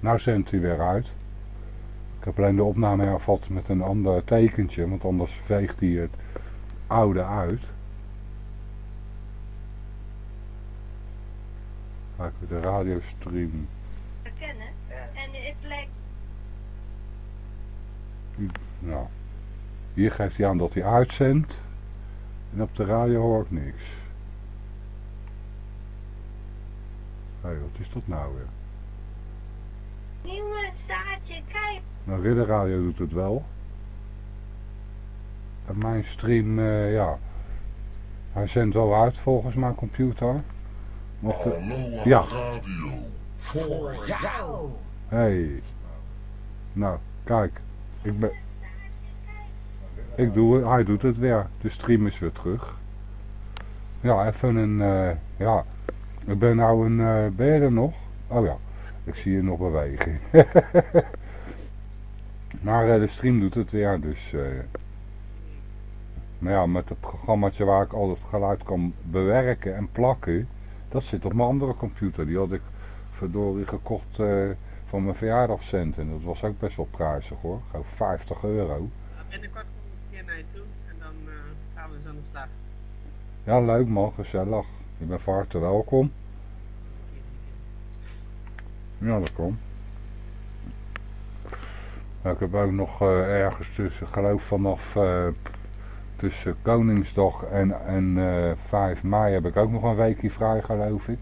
Nou zendt hij weer uit. Ik heb alleen de opname hervat met een ander tekentje, want anders veegt hij het oude uit. Kijk, de radiostream. herkennen. En het lijkt Nou, hier geeft hij aan dat hij uitzendt. En op de radio hoor ik niks. Hé, wat is dat nou weer? Nieuwe zaadje, kijk. Nou, Ridderradio doet het wel. En mijn stream, eh, ja. Hij zendt wel uit volgens mijn computer. Maar op de- Hallo Ja. radio. Voor jou. Hey. Nou, kijk. Ik ben... Ik doe het, hij doet het weer. De stream is weer terug. Ja, even een... eh, ja. Ik ben nou een... eh, ben je er nog? Oh ja. Ik zie je nog bewegen. maar eh, de stream doet het weer, dus... eh, maar ja, met het programmaatje waar ik al het geluid kan bewerken en plakken... Dat zit op mijn andere computer. Die had ik verdorie gekocht eh, van mijn verjaardagcent. En dat was ook best wel prijzig hoor. Gewoon 50 euro. Nou, binnenkort kom ik een keer naar je toe en dan gaan we eens aan de slag. Ja, leuk man, gezellig. Je bent van harte welkom. Ja, dat komt. Nou, ik heb ook nog eh, ergens tussen, geloof vanaf eh, tussen Koningsdag en, en eh 5 mei heb ik ook nog een weekje vrij, geloof ik.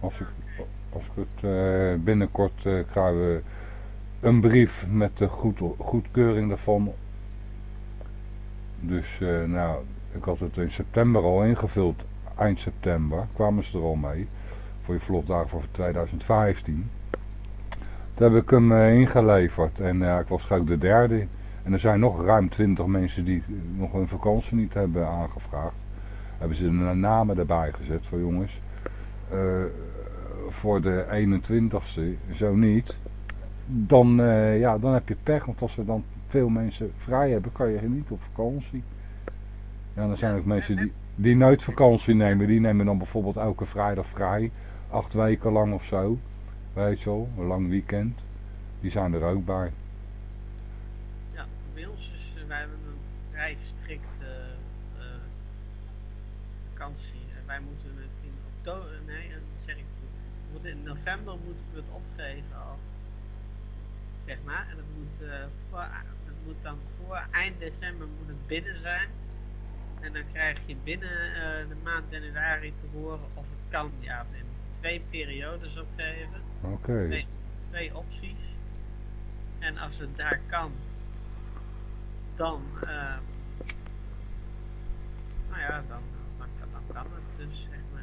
Als ik, als het binnenkort krijgen we een brief met de goed, goedkeuring daarvan. Dus nou, ik had het in september al ingevuld, eind september, kwamen ze er al mee. Voor je verlofdagen voor 2015. Toen heb ik hem eh, ingeleverd en ja, ik was gelijk de derde. En er zijn nog ruim 20 mensen die nog hun vakantie niet hebben aangevraagd. Hebben ze de namen erbij gezet voor jongens. eh, voor de 21ste, zo niet. Dan, eh, ja, dan heb je pech, want als er dan veel mensen vrij hebben, kan je niet op vakantie. Ja, dan zijn ook mensen die, die nooit vakantie nemen. Die nemen dan bijvoorbeeld elke vrijdag vrij. Acht weken lang of zo. Weet je wel, een lang weekend. Die zijn er ook bij. Ja, bij ons is, eh, wij hebben een vrij strikte eh, vakantie. En wij moeten het in oktober, nee, dat zeg ik goed. In november moeten we het opgeven al. Zeg maar. En het moet, eh, het moet dan voor eind december moet het binnen zijn. En dan krijg je binnen eh, de maand januari te horen of het kan. Ja, in twee periodes opgeven. Oké. twee, twee opties. En als het daar kan, dan, ehm, nou ja, dan, dan, kan- dan kan het dus, zeg maar.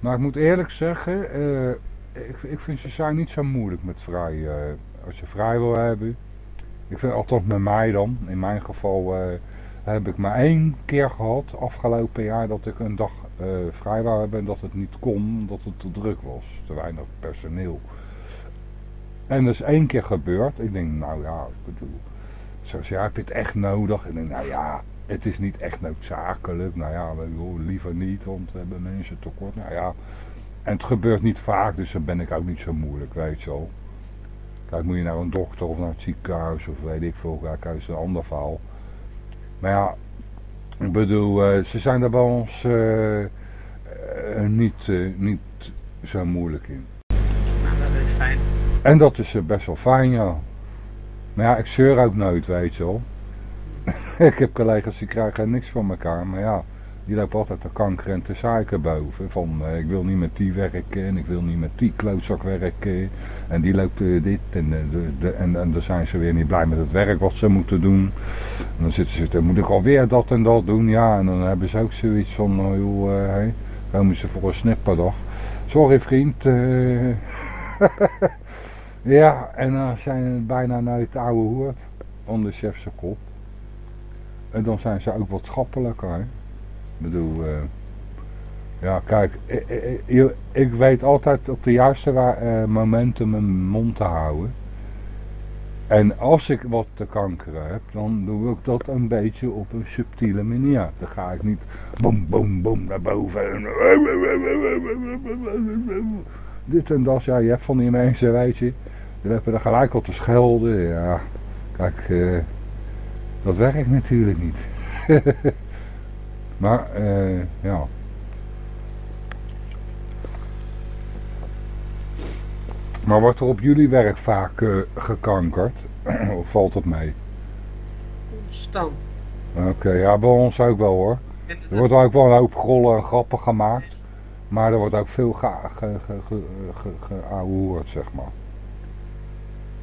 Maar ik moet eerlijk zeggen, eh, ik, ik vind ze zijn niet zo moeilijk met vrij. eh, als je vrij wil hebben. Ik vind althans met mij dan. In mijn geval eh, heb ik maar één keer gehad afgelopen jaar dat ik een dag eh, vrij wou hebben en dat het niet kon, omdat het te druk was. Te weinig personeel. En dat is één keer gebeurd. Ik denk, nou ja, ik bedoel, zoals ja, heb je het echt nodig? Ik denk, nou ja, het is niet echt noodzakelijk. Nou ja, liever niet, want we hebben mensen tekort. Nou ja, en het gebeurt niet vaak, dus dan ben ik ook niet zo moeilijk, weet je wel. Kijk, moet je naar een dokter of naar het ziekenhuis of weet ik veel, kijk, is een ander verhaal. Maar ja, ik bedoel, eh, ze zijn er bij ons eh, eh, niet, niet zo moeilijk in. Nou, dat is fijn. En dat is best wel fijn, ja. Maar ja, ik zeur ook nooit, weet je wel. ik heb collega's die krijgen niks van elkaar, maar ja, die lopen altijd de kanker en te zeiken boven. Van, eh, ik wil niet met die werken en ik wil niet met die klootzak werken. En die loopt eh, dit en, eh, de, de, en, en dan zijn ze weer niet blij met het werk wat ze moeten doen. En dan zitten ze, dan moet ik alweer dat en dat doen. Ja, en dan hebben ze ook zoiets van, oh, joh, hey, komen ze voor een snipperdag. Sorry vriend, ja, en dan zijn het bijna nooit de oude hoert onder de chef zijn kop. En dan zijn ze ook wat schappelijker. Hè? Ik bedoel, eh, ja kijk, ik, ik, weet altijd op de juiste eh, momenten mijn mond te houden. En als ik wat te kankeren heb, dan doe ik dat een beetje op een subtiele manier. Dan ga ik niet boom, boom, boom naar boven. en- dit en dat. Ja, je hebt van die mensen, weet je. Die hebben er gelijk op te schelden. Ja, kijk, eh, dat werkt natuurlijk niet. maar, eh, ja. Maar wordt er op jullie werk vaak eh, gekankerd? of valt het mee? Constant. Oké, ja, bij ons ook wel hoor. Er wordt ook wel een hoop grollen en grappen gemaakt. Maar er wordt ook veel ge- ge- ge- ge- ge- geouwehoerd, zeg maar.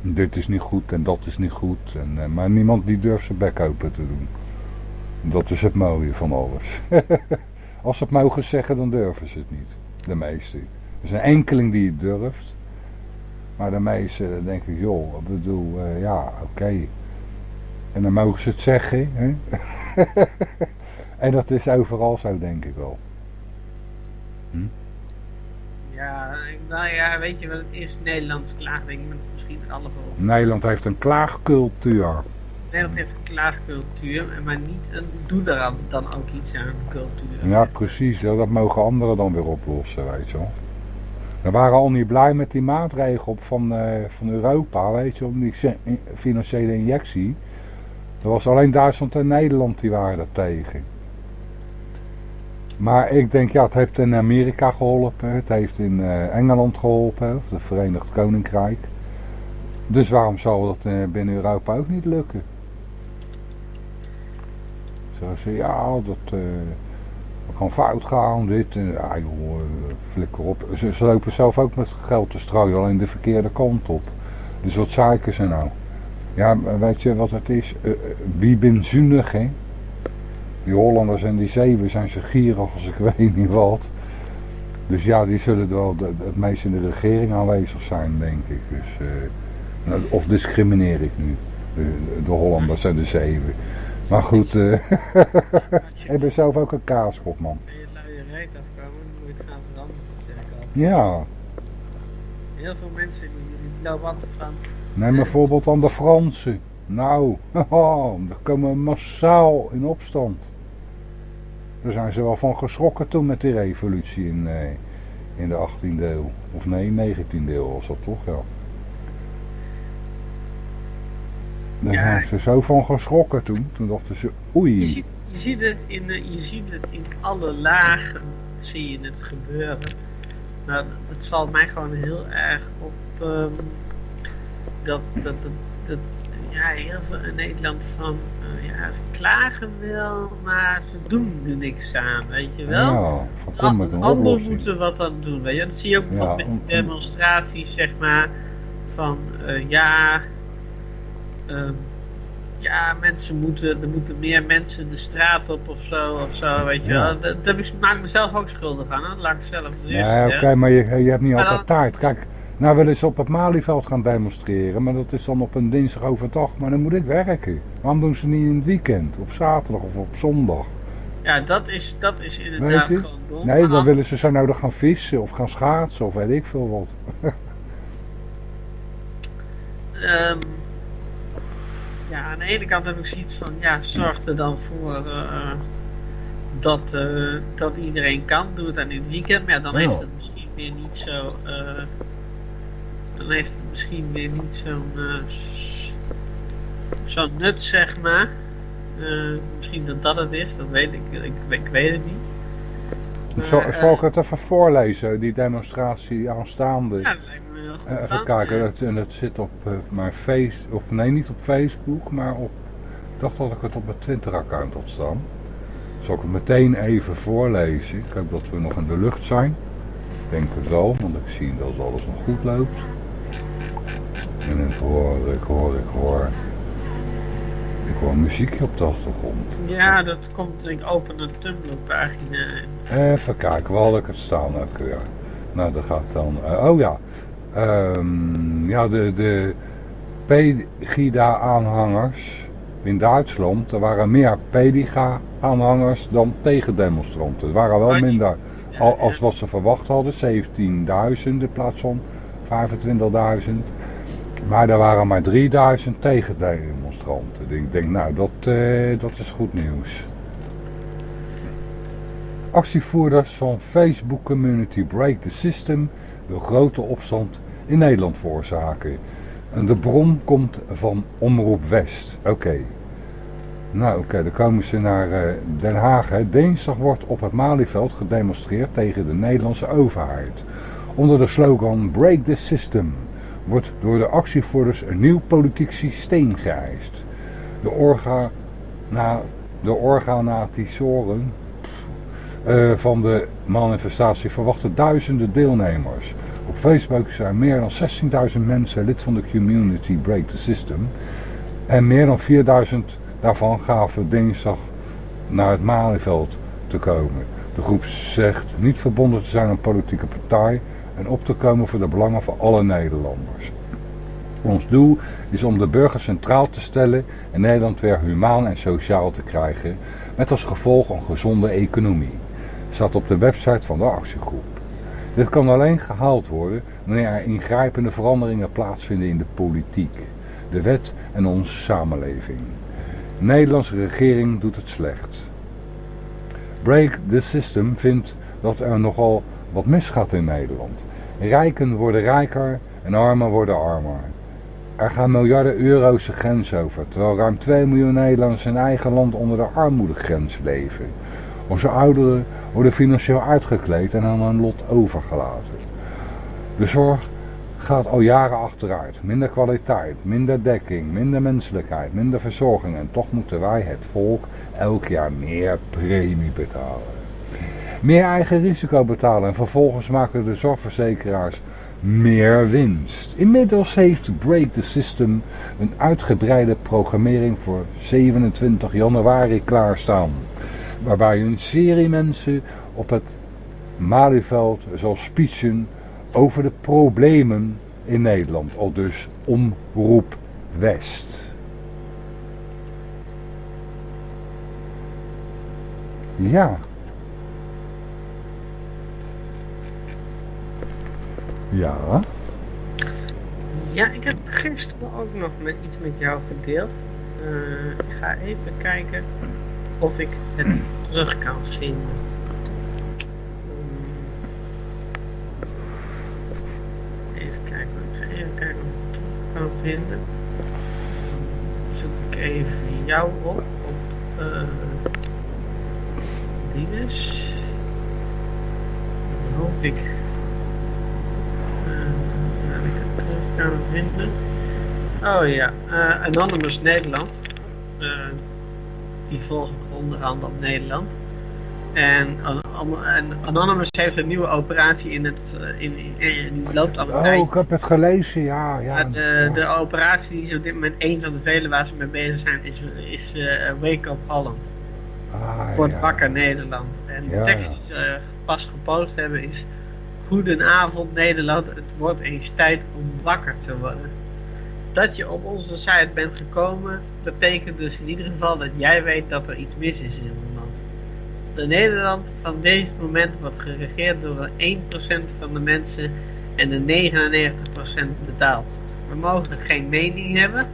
Dit is niet goed en dat is niet goed. En, eh, maar niemand die durft zijn bek open te doen. Dat is het mooie van alles. Als ze het mogen zeggen, dan durven ze het niet. De meesten. Er is een enkeling die het durft. Maar de meesten dan denk ik, joh, ik bedoel, eh, ja, oké. En dan mogen ze het zeggen. Hè? en dat is overal zo, denk ik wel. Ja, ik- nou ja, weet je wat het is? Nederlands klaagt, denk ik, met misschien met alle. Nederland heeft een klaagcultuur. Nederland heeft een klaagcultuur, maar niet een, doe daar dan ook iets aan cultuur. Ja, precies. Dat mogen anderen dan weer oplossen, weet je wel. We waren al niet blij met die maatregel van, eh, van Europa, weet je, om die financiële injectie. Er was alleen Duitsland en Nederland die waren er tegen. Maar ik denk, ja, het heeft in Amerika geholpen, het heeft in eh, Engeland geholpen, of het Verenigd Koninkrijk. Dus waarom zou dat eh, binnen Europa ook niet lukken? Ze, ja, dat, dat kan fout gaan, dit en ja, joh, eh, flikker op. Ze, ze lopen zelf ook met geld te strooien, alleen de verkeerde kant op. Dus wat zeiken ze nou? Ja, weet je wat het is? Eh, wie ben zuinig, hè? Die Hollanders en die Zeeuwen zijn zo gierig als ik weet niet wat. Dus ja, die zullen wel het meest in de regering aanwezig zijn, denk ik. Dus, nou, of discrimineer ik nu? De, de Hollanders en de Zeeuwen. Maar goed, Als je ik ben zelf ook een kaaskop, man. van je luie reet afkomen, dan moet je het gaan veranderen, zeg ik altijd. Ja, Heel veel mensen die, die lopen altijd van, neem bijvoorbeeld aan de Fransen. Nou, daar komen massaal in opstand. Daar zijn ze wel van geschrokken toen met die revolutie in, eh, in de 18e eeuw. Of nee, 19e eeuw was dat toch, ja. Daar Ja. zijn ze zo van geschrokken toen. Toen dachten ze, je oei. ziet, je, ziet het in, je ziet het in alle lagen, zie je het gebeuren. Nou, het valt mij gewoon heel erg op ehm, dat, dat, dat, dat ja, heel veel in Nederland van, eh, ja, ze klagen wel, maar ze doen er niks aan, weet je wel. Ja, van kom met een Anderen moeten wat aan doen. Weet je? Dat zie je ook Ja, met demonstraties, zeg maar. Van eh, ja, ehm, ja, mensen moeten, er moeten meer mensen de straat op of zo, of zo, weet je Ja. wel. Dat, dat ik- maak ik mezelf ook schuldig aan, hè. dat laat ik zelf Ja, oké, maar je, je hebt niet Maar altijd tijd. Kijk, nou wil eens op het Malieveld gaan demonstreren, maar dat is dan op een dinsdag overdag. Maar dan moet ik werken. Waarom doen ze niet in het weekend, op zaterdag of op zondag? Ja, dat is, dat is inderdaad Weet gewoon dom. Nee, dan willen ze zo nodig gaan vissen of gaan schaatsen of weet ik veel wat. Ehm, ja, aan de ene kant heb ik zoiets van, ja, zorg er dan voor eh, dat, eh, dat iedereen kan. Doe het dan in het weekend, maar ja, dan heeft het misschien weer niet zo, eh, dan heeft het misschien weer niet zo'n zo'n nut, zeg maar. Eh, misschien dat dat het is, dat weet ik, ik, ik weet het niet. Zal, Maar, zal ik het even voorlezen, die demonstratie aanstaande? Ja, Eh, even kijken, dat, en dat zit op eh, mijn face, of nee, niet op Facebook, maar op, ik dacht dat ik het op mijn Twitter-account had staan. Zal ik het meteen even voorlezen? Ik hoop dat we nog in de lucht zijn. Ik denk het wel, want ik zie dat alles nog goed loopt. En ik hoor, ik hoor, ik hoor, ik hoor muziekje op de achtergrond. Ja, dat komt, ik open een Tumblr-pagina en Even kijken, waar had ik het staan ook weer? Nou, dat gaat dan... eh, oh ja. Ehm, ja, de, de Pegida-aanhangers in Duitsland. Er waren meer Pediga-aanhangers dan tegendemonstranten. Er waren wel minder al- als wat ze verwacht hadden. 17.000 in plaats van 25.000. Maar er waren maar 3000 tegendemonstranten. Ik denk, nou, dat, eh, dat is goed nieuws. Actievoerders van Facebook Community Break the System wil grote opstand in Nederland veroorzaken. En de bron komt van Omroep West. Oké. Nou oké, dan komen ze naar eh, Den Haag. Hè. Dinsdag wordt op het Malieveld gedemonstreerd tegen de Nederlandse overheid. Onder de slogan Break the System wordt door de actievoerders een nieuw politiek systeem geëist. De, orga, na, de organisatoren eh, van de manifestatie verwachten duizenden deelnemers. Op Facebook zijn meer dan 16.000 mensen lid van de community Break the System. En meer dan 4000 daarvan gaven dinsdag naar het Malieveld te komen. De groep zegt niet verbonden te zijn aan politieke partij en op te komen voor de belangen van alle Nederlanders. Ons doel is om de burger centraal te stellen en Nederland weer humaan en sociaal te krijgen, met als gevolg een gezonde economie. Staat op de website van de actiegroep. Dit kan alleen gehaald worden wanneer er ingrijpende veranderingen plaatsvinden in de politiek, de wet en onze samenleving. De Nederlandse regering doet het slecht. Break the System vindt dat er nogal wat misgaat in Nederland. Rijken worden rijker en armen worden armer. Er gaan miljarden euro's de grens over, terwijl ruim 2 miljoen Nederlanders in eigen land onder de armoedegrens leven. Onze ouderen worden financieel uitgekleed en aan hun lot overgelaten. De zorg gaat al jaren achteruit. Minder kwaliteit, minder dekking, minder menselijkheid, minder verzorging. En toch moeten wij, het volk, elk jaar meer premie betalen. Meer eigen risico betalen en vervolgens maken de zorgverzekeraars meer winst. Inmiddels heeft Break the System een uitgebreide programmering voor 27 januari klaarstaan. Waarbij een serie mensen op het Malieveld zal speechen over de problemen in Nederland. Al dus Omroep West. Ja. Ja. Ja, ik heb gisteren ook nog met iets met jou gedeeld. Uh, ik ga even kijken of ik het terug kan vinden. Even kijken, ik even kijken of ik het terug kan vinden. Zoek ik even jou op, op uh, Dinges. Dan hoop ik kan vinden. Oh ja, uh, Anonymous Nederland. Uh, die volgen onder andere op Nederland. En, en, Anonymous heeft een nieuwe operatie in het. Uh, in, in, in, die loopt al een Oh, ik heb het gelezen, ja. ja, de, ja. de operatie die is op dit moment een van de vele waar ze mee bezig zijn, is, is Wake Up Holland. Ah, voor het ja. wakker Nederland. En de tekst die ze pas gepost hebben is. Goedenavond Nederland, het wordt eens tijd om wakker te worden. Dat je op onze site bent gekomen, betekent dus in ieder geval dat jij weet dat er iets mis is in ons land. De Nederland van deze moment wordt geregeerd door de 1% van de mensen en de 99% betaalt. We mogen geen mening hebben,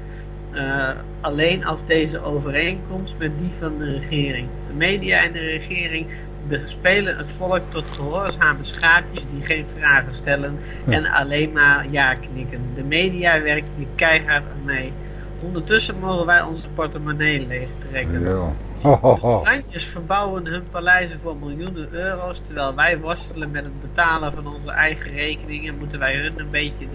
uh, alleen als deze overeenkomt met die van de regering. De media en de regering bespelen het volk tot gehoorzame schaapjes die geen vragen stellen ja. en alleen maar ja knikken. De media werkt hier keihard aan mee. Ondertussen mogen wij onze portemonnee leeg trekken. Ja. De verbouwen hun paleizen voor miljoenen euro's, terwijl wij worstelen met het betalen van onze eigen rekeningen, moeten wij hun een beetje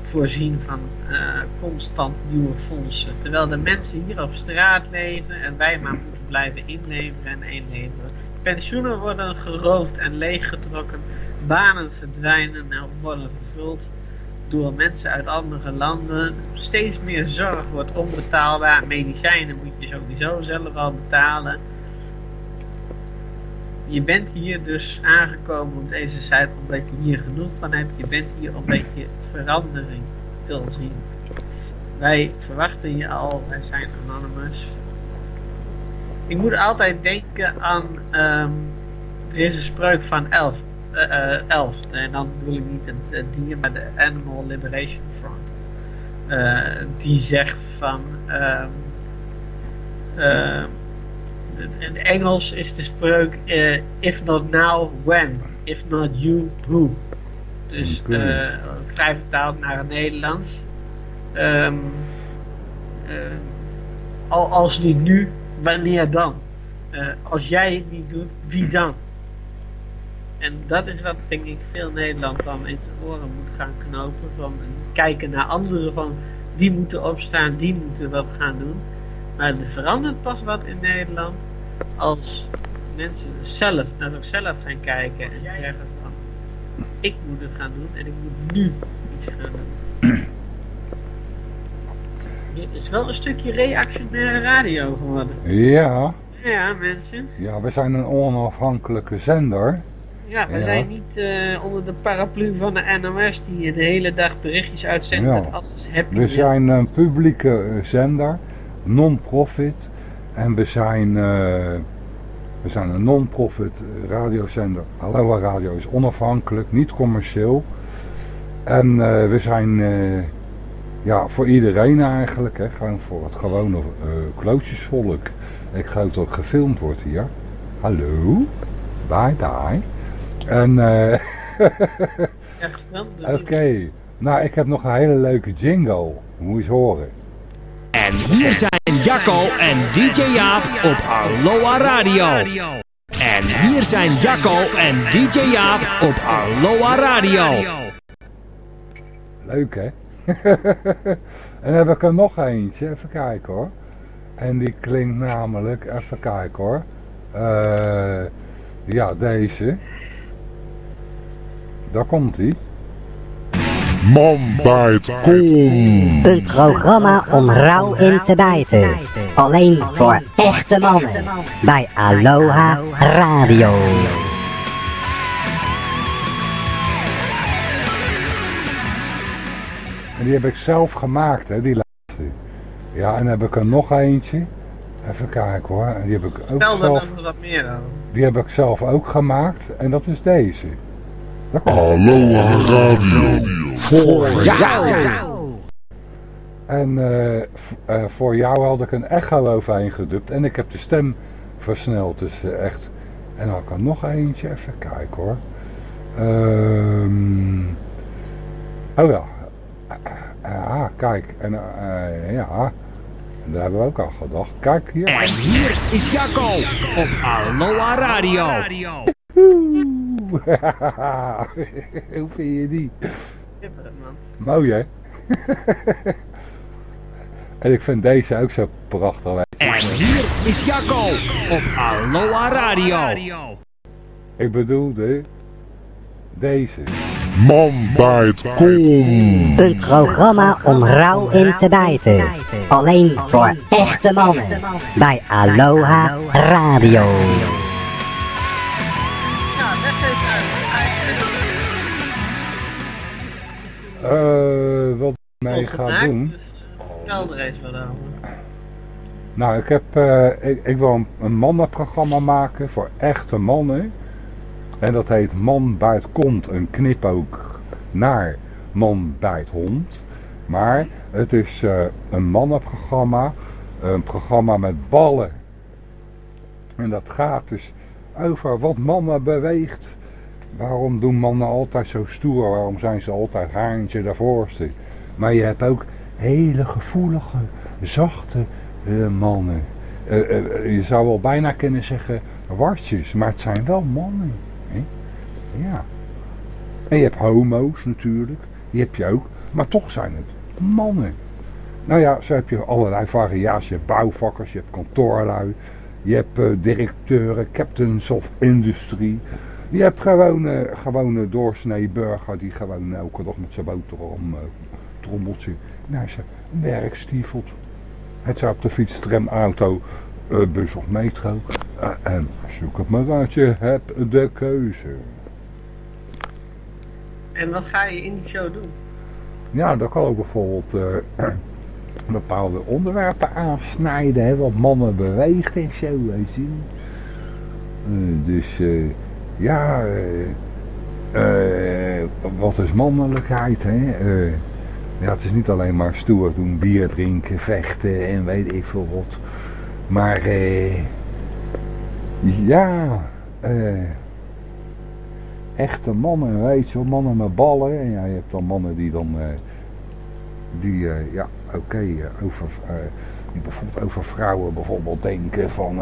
voorzien van uh, constant nieuwe fondsen. Terwijl de mensen hier op straat leven en wij maar moeten blijven inleveren en inleveren. Pensioenen worden geroofd en leeggetrokken, banen verdwijnen en worden vervuld door mensen uit andere landen. Steeds meer zorg wordt onbetaalbaar, medicijnen moet je sowieso zelf al betalen. Je bent hier dus aangekomen op deze site omdat je hier genoeg van hebt. Je bent hier omdat je verandering wil zien. Wij verwachten je al, wij zijn anonymous. Ik moet altijd denken aan, um, er is een spreuk van Elf, uh, uh, Elf en dan bedoel ik niet het, het dier, maar de Animal Liberation Front. Uh, die zegt van, um, in het Engels is de spreuk eh, if not now, when? If not you, who? Dus eh, vrij vertaald naar het Nederlands. Ehm, eh, al, als niet nu, wanneer dan? Eh, als jij het niet doet, wie dan? En dat is wat denk ik veel Nederland dan in zijn oren moet gaan knopen. Van kijken naar anderen van die moeten opstaan, die moeten wat gaan doen. Maar er verandert pas wat in Nederland als mensen zelf naar zichzelf gaan kijken en zeggen van ik moet het gaan doen en ik moet nu iets gaan doen. Dit is wel een stukje reactionaire radio geworden. Ja, Ja, mensen. ja, we zijn een onafhankelijke zender. Ja, we Ja. zijn niet eh, onder de paraplu van de NOS die de hele dag berichtjes uitzendt Ja. met alles happy. We zijn een publieke eh, zender, non-profit. En we zijn, eh, we zijn een non-profit radiozender. Aloha Radio is onafhankelijk, niet commercieel. En we zijn ja, voor iedereen eigenlijk, hè, gewoon voor het gewone eh klootjesvolk. Ik geloof dat gefilmd wordt hier. Hallo, bye bye. En eh, dus oké, nou ik heb nog een hele leuke jingle. Moet je eens horen. En hier zijn Jacco en DJ Jaap op Aloha Radio. En hier zijn Jacco en DJ Jaap op Aloha Radio. Leuk hè? en dan heb ik er nog eentje, even kijken hoor. En die klinkt namelijk, even kijken hoor. Eh, ja, deze. Daar komt hij. Man bijt kom. Een programma om rauw in te bijten. Alleen voor echte mannen. Bij Aloha Radio. En die heb ik zelf gemaakt hè, die laatste. Ja, en dan heb ik er nog eentje. Even kijken hoor. En die heb ik ook daar zelf, dan wat meer over. die heb ik zelf ook gemaakt. En dat is deze. Daar komt Aloha Radio. Voor En eh, eh, voor jou had ik een echo overheen gedubt. En ik heb de stem versneld. Dus eh, echt. En dan had ik er nog eentje. Even kijken hoor. Ehm oh ja. Ah, kijk. En eh, ja. En daar hebben we ook aan gedacht. Kijk hier. En hier is Jacco op Aloha Radio. Hoe vind je die? Man. Mooi hè? en ik vind deze ook zo prachtig. weet je. En hier is Jacco op Aloha Radio. Ik bedoelde deze. Man bijt kom. Een programma om rauw in te bijten. Alleen voor echte mannen. Bij Aloha Radio. Eh, wat ik mee ga Gemaakt, doen. Vertel er eens wat over. Nou, ik, heb, eh, ik, ik wil een, een mannenprogramma maken voor echte mannen. En dat heet Man bijt kont, een knipoog naar Man bijt hond. Maar het is eh, een mannenprogramma, een programma met ballen. En dat gaat dus over wat mannen beweegt. Waarom doen mannen altijd zo stoer? Waarom zijn ze altijd haantje de voorste? Maar je hebt ook hele gevoelige, zachte eh, mannen. Eh, je zou wel bijna kunnen zeggen wartjes, maar het zijn wel mannen. Ja. En je hebt homo's natuurlijk, die heb je ook, maar toch zijn het mannen. Nou ja, zo heb je allerlei variaties. Je hebt bouwvakkers, je hebt kantoorlui, je hebt eh, directeuren, captains of industry. Je hebt gewoon eh, gewone doorsnee burger die gewoon elke dag met zijn boterham eh, trommeltje naar zijn werk stiefelt. Het zou op de fiets, tram, auto, bus of metro. Eh, en zoek het maar uit, je hebt de keuze. En wat ga je in die show doen? Ja, dat kan ook bijvoorbeeld eh, bepaalde onderwerpen aansnijden, hè, wat mannen beweegt en zo, weet je. Dus eh, ja, wat is mannelijkheid, hè? Ja, het is niet alleen maar stoer doen, bier drinken, vechten en weet ik veel wat. Maar eh, Ja, eh, echte mannen, weet je wel, mannen met ballen. En ja, je hebt dan mannen die dan, eh, die, eh, ja, oké, eh, over, eh, die bijvoorbeeld over vrouwen bijvoorbeeld denken van,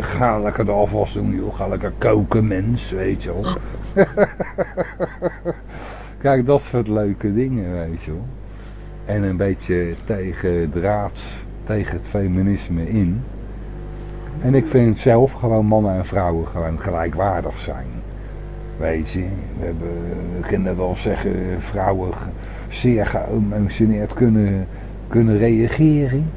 ga lekker de afwas doen joh, ga lekker koken mens, weet je wel. Kijk, dat soort leuke dingen, weet je wel. En een beetje tegen draads, tegen het feminisme in. En ik vind zelf gewoon mannen en vrouwen gewoon gelijkwaardig zijn. Weet je, we, hebben, kunnen wel zeggen, vrouwen zeer geëmotioneerd kunnen, kunnen reageren.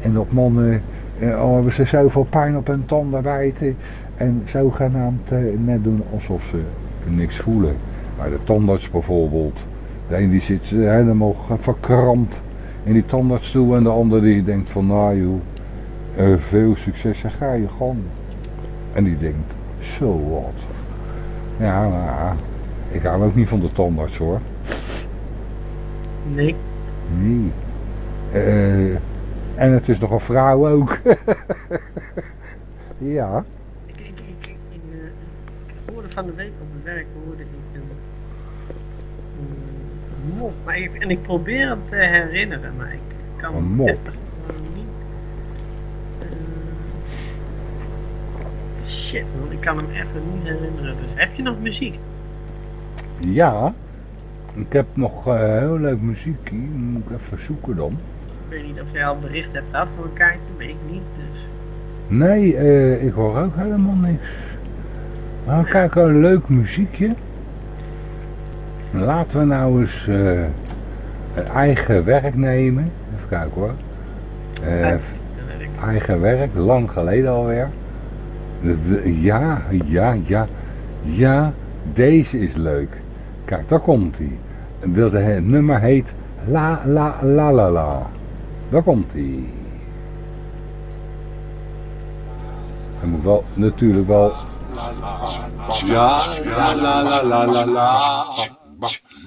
En dat mannen, eh, al hebben ze zoveel pijn op hun tanden bijten. En zogenaamd eh, net doen alsof ze niks voelen. Maar de tandarts bijvoorbeeld, de een die zit helemaal verkrampt in die tandartsstoel. En de ander die denkt van, nou joh, eh, veel succes en ga je gang. En die denkt, zo wat. Ja, nou ja, ik hou ook niet van de tandarts hoor. Nee. Nee. Eh, en het is nogal vrouw ook. ja. Ik, ik, ik, ik, ik, eh, ik hoorde van de week op mijn werk hoorde ik een, een mop. Maar ik, en ik probeer hem te herinneren, maar ik kan Een hem mop? echt gewoon niet. eh, shit man, ik kan hem even niet herinneren. Dus heb je nog muziek? Ja. Ik heb nog eh, heel leuk muziekje. Moet ik even zoeken dan. Ik weet niet of jij al bericht hebt gehad voor een kaartje, maar ik niet. Dus Nee, eh, ik hoor ook helemaal niks. Maar kijk, een leuk muziekje. Laten we nou eens eh, een eigen werk nemen. Even kijken hoor. Eh, eigen werk, lang geleden alweer. Ja, ja, ja, ja, deze is leuk. Kijk, daar komt hij. Dat het nummer heet La La La La La. Daar komt hij. Hij moet wel, natuurlijk wel, Ja, la la la la la la.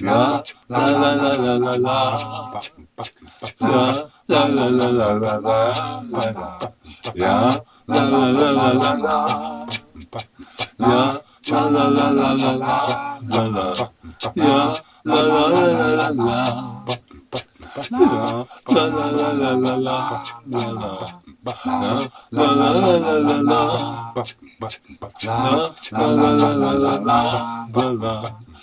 la la la. La la la la la la. La la la la la la la la la. La la la la la la. La la la la la la la la. La la la la la la. La la la la la la la la. La la la la la la. La la la la la la la.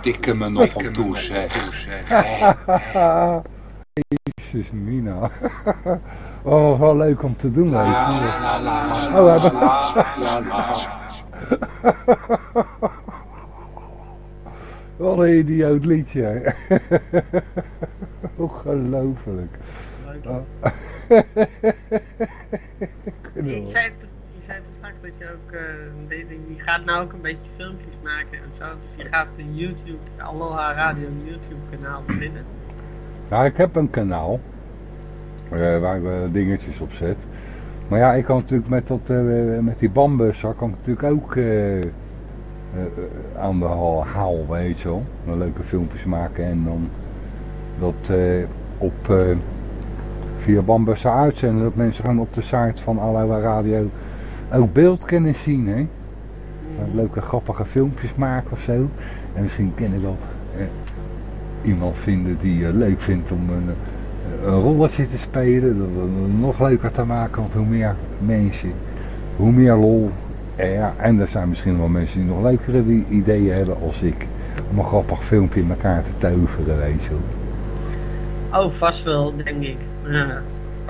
Tikken me nog op toe, zeg. Jezus, Mina. Oh, wel leuk om te doen, weet je. Oh, wat een idioot liedje. Ongelooflijk. Ik zei ook, eh, je gaat nou ook een beetje filmpjes maken en zo. Dus je gaat een YouTube, Aloha Radio YouTube kanaal beginnen. Nou, ik heb een kanaal eh, waar ik eh, dingetjes op zet. Maar ja, ik kan natuurlijk met, dat, met die bambuszak kan ik natuurlijk ook aan de haal, weet je wel. Leuke filmpjes maken en dan dat op via bambussen uitzenden. Dat mensen gewoon op de site van Aloha Radio ook beeld kunnen zien, hè. Leuke grappige filmpjes maken of zo. En misschien kan ik wel eh, iemand vinden die eh, leuk vindt om een, eh, een rolletje te spelen. Dat het nog leuker te maken, want hoe meer mensen, hoe meer lol. En, ja, en er zijn misschien wel mensen die nog leukere ideeën hebben als ik. om een grappig filmpje in elkaar te toveren, weet je wel. Oh, vast wel, denk ik.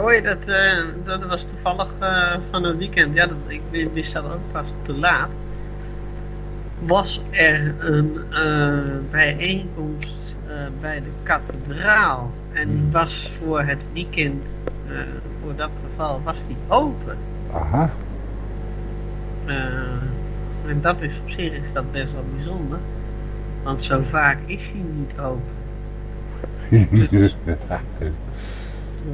Ja, dat, eh, dat was toevallig eh, van een weekend. Ja, dat, ik wist dat ook pas te laat. Was er een eh, bijeenkomst bij de kathedraal. En die was voor het weekend, voor dat geval, was die open. Aha. En dat is op zich is dat best wel bijzonder. Want zo vaak is hij niet open. Dus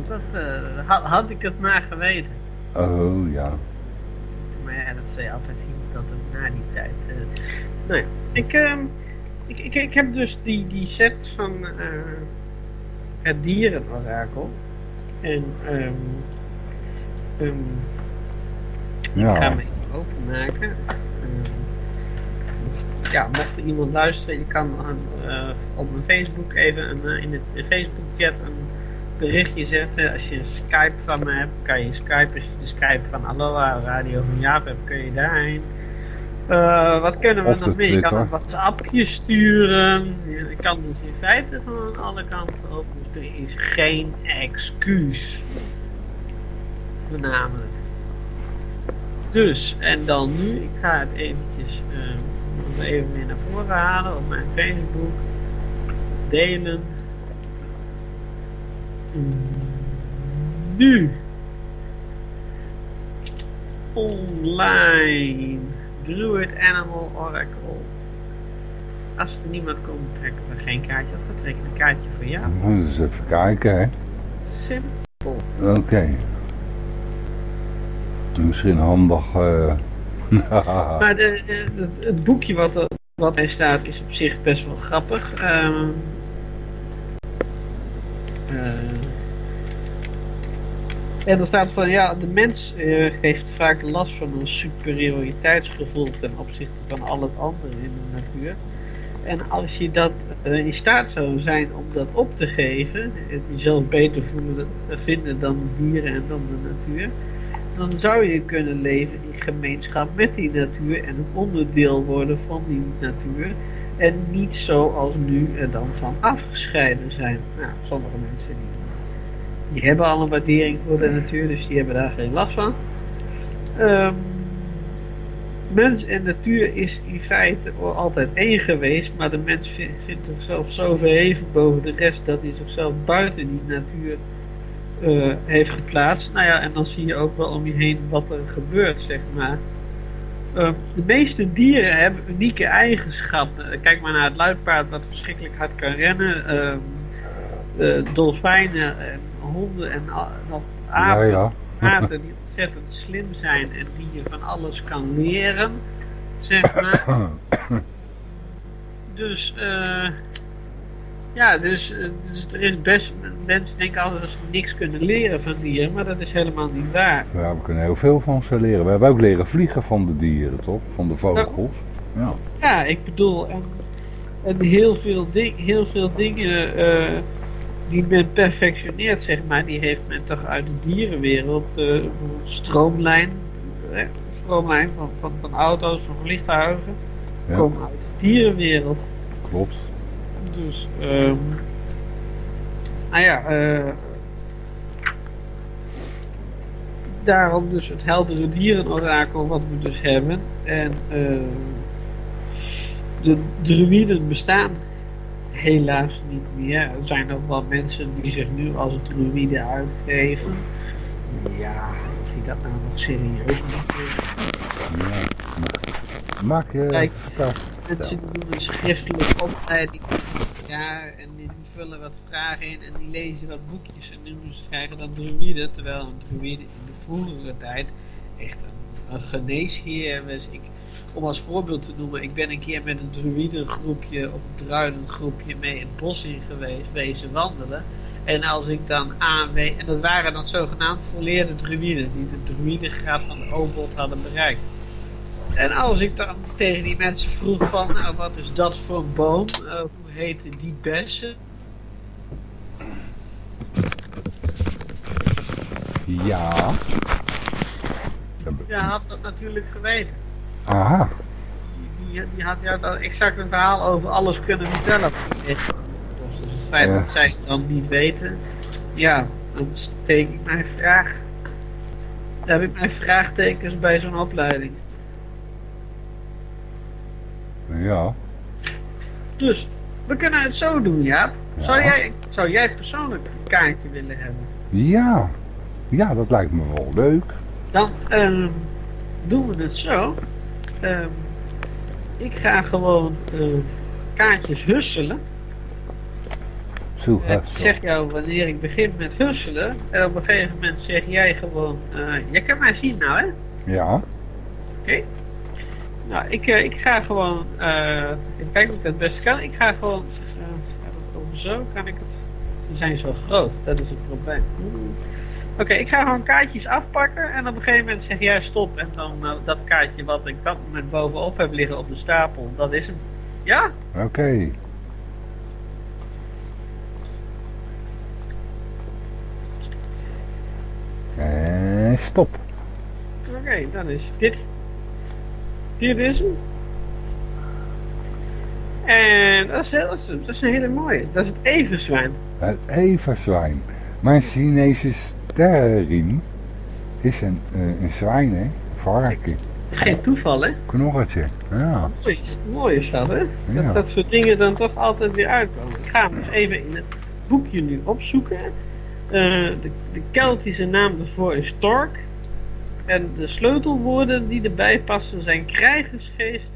dat, eh, had, had ik het maar geweten. oh ja. Maar ja, dat zou je altijd zien dat het na die tijd. eh nou ja, ik, ehm, ik, ik, ik heb dus die, die set van eh, het dierenorakel. En ehm ehm, ik ga Ja. hem even openmaken. Ehm, ja, mocht er iemand luisteren, je kan aan, eh, op mijn Facebook even een, in de Facebook chat een berichtje zetten. Als je een Skype van me hebt, kan je Skype. Als je de Skype van Aloha Radio van Jaap hebt, kun je daarheen. Eh, wat kunnen we nog meer? Je kan een WhatsAppje sturen. Je kan dus in feite van alle kanten op. Dus er is geen excuus. Voornamelijk. Dus, en dan nu, ik ga het eventjes eh, even weer naar voren halen op mijn Facebook. Delen. Nu. Online. Druid Animal Oracle. Als er niemand komt, trekken we geen kaartje of we trekken een kaartje voor jou. We moeten eens even kijken, hè. Simpel. Oké. Misschien handig. eh Maar de, eh, het, boekje wat er wat er staat is op zich best wel grappig. Eh, en er staat van ja, de mens eh, heeft vaak last van een superioriteitsgevoel ten opzichte van al het andere in de natuur. En als je dat eh, in staat zou zijn om dat op te geven, het jezelf beter voelen, eh, vinden dan dieren en dan de natuur, dan zou je kunnen leven in gemeenschap met die natuur en een onderdeel worden van die natuur. En niet zoals nu er dan van afgescheiden zijn. Nou, sommige mensen die, die hebben al een waardering voor de natuur, dus die hebben daar geen last van. Ehm, mens en natuur is in feite altijd één geweest, maar de mens vindt, zichzelf zo verheven boven de rest dat hij zichzelf buiten die natuur eh, heeft geplaatst. Nou ja, en dan zie je ook wel om je heen wat er gebeurt, zeg maar. Ehm, de meeste dieren hebben unieke eigenschappen. Eh, Kijk maar naar het luipaard dat verschrikkelijk hard kan rennen. Ehm, eh, dolfijnen en honden en ja, apen ja. praten die ontzettend slim zijn en die je van alles kan leren, zeg maar. Dus, eh ja, dus, eh, dus er is best, mensen denken altijd dat ze niks kunnen leren van dieren, maar dat is helemaal niet waar. Ja, we kunnen heel veel van ze leren. We hebben ook leren vliegen van de dieren, toch? Van de vogels. Ja. Ja, ik bedoel, en, en heel, veel ding, heel veel dingen eh, die men perfectioneert, zeg maar, die heeft men toch uit de dierenwereld. eh, stroomlijn, eh, stroomlijn van, van, van auto's, van vliegtuigen, Ja. komen uit de dierenwereld. Klopt. Dus, ehm nou ja, eh, daarom dus het heldere dierenorakel wat we dus hebben. En eh, de druïden bestaan helaas niet meer. Er zijn nog wel mensen die zich nu als druïde uitgeven. Ja, of je dat nou nog serieus moet nemen. Ja. Maak je Kijk. Mensen die doen een schriftelijke opleiding ja, en die vullen wat vragen in en die lezen wat boekjes en ze krijgen dan druïde, terwijl een druïde in de vroegere tijd echt een, een geneesheer was. Ik, om als voorbeeld te noemen, ik ben een keer met een druïdengroepje of een druidengroepje mee het bos in geweest, wezen wandelen. En als ik dan aanwees, en dat waren dan zogenaamd volleerde druïden, die de druïdegraad van de hadden bereikt. En als ik dan tegen die mensen vroeg van, nou wat is dat voor een boom? Eh, hoe heten die bessen? Ja. Ja, had dat natuurlijk geweten. Aha. Die, die had exact een verhaal over alles kunnen vertellen. Dus het feit Ja. dat zij het dan niet weten, ja, dan steek ik mijn vraag. Heb ik mijn vraagtekens bij zo'n opleiding. Ja. Dus, we kunnen het zo doen, Jaap. Ja. Zou, jij, zou jij persoonlijk een kaartje willen hebben? Ja. Ja, dat lijkt me wel leuk. Dan ehm, doen we het zo. Ehm, ik ga gewoon ehm, kaartjes husselen. Zo, Eh, ik zeg jou wanneer ik begin met husselen. En op een gegeven moment zeg jij gewoon... eh je kan mij zien nou, hè? Ja. Oké. Nou, ik, eh, ik ga gewoon... eh ik kijk of ik het best kan. Ik ga gewoon... eh, over zo kan ik het... Ze zijn zo groot, dat is het probleem. Oké, ik ga gewoon kaartjes afpakken en op een gegeven moment zeg jij stop. En dan eh, dat kaartje wat ik dat moment bovenop heb liggen op de stapel, dat is hem. Ja? Oké. En stop. Oké, dan is dit. Hem. En dat is, heel, dat is- een hele mooie. Dat is het everzwijn. Het everzwijn. Mijn Chinese sterrenriem is een, eh, een zwijn, hè? Varken. Geen toeval, hè? Knorretje. Ja. Mooi, mooi is dat, hè? Ja. Dat dat soort dingen dan toch altijd weer uitkomen. Ik ga hem eens even in het boekje nu opzoeken. Eh, de, de Keltische naam daarvoor is Tork. En de sleutelwoorden die erbij passen zijn krijgersgeest,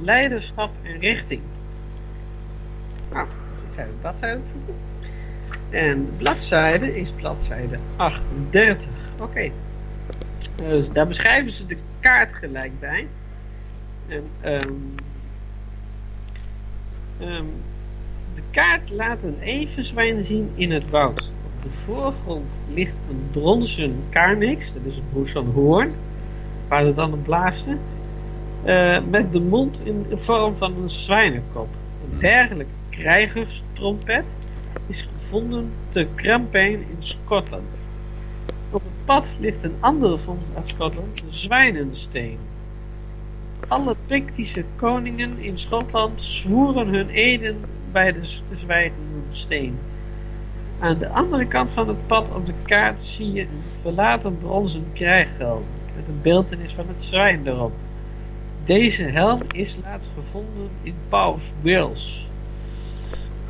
leiderschap en richting. Nou, de bladzijde opzoeken. En de bladzijde is bladzijde 38. Oké. Dus daar beschrijven ze de kaart gelijk bij. En, ehm, ehm, de kaart laat een everzwijn zien in het woud. De voorgrond ligt een bronzen karnix, dat is een hoes van hoorn, waar ze dan op blaasden, eh, met de mond in de vorm van een zwijnenkop. Een dergelijke krijgerstrompet is gevonden te Crampane in Schotland. Op het pad ligt een andere vondst uit Schotland, de zwijnensteen. Alle Pictische koningen in Schotland zwoeren hun eden bij de zwijnensteen. Aan de andere kant van het pad op de kaart zie je een verlaten bronzen krijghelm met een beeltenis van het zwijn erop. Deze helm is laatst gevonden in Paus Wales.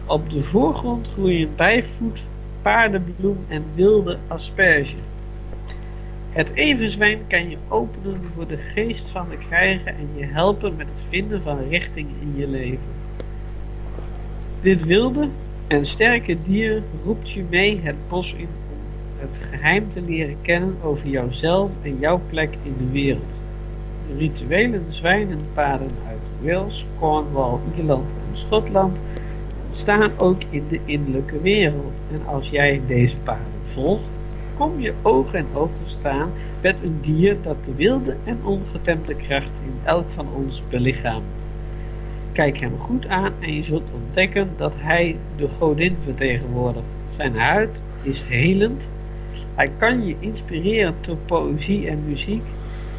Op de voorgrond groeien bijvoet, paardenbloem en wilde asperge. Het everzwijn kan je openen voor de geest van de krijger en je helpen met het vinden van richting in je leven. Dit wilde en sterke dier roept je mee het bos in om het geheim te leren kennen over jouzelf en jouw plek in de wereld. De rituelen zwijnenpaden uit Wales, Cornwall, Ierland en Schotland staan ook in de innerlijke wereld. En als jij deze paden volgt, kom je oog in oog te staan met een dier dat de wilde en ongetemde kracht in elk van ons belichaamt. Kijk hem goed aan en je zult ontdekken dat hij de godin vertegenwoordigt. Zijn huid is helend. Hij kan je inspireren tot poëzie en muziek.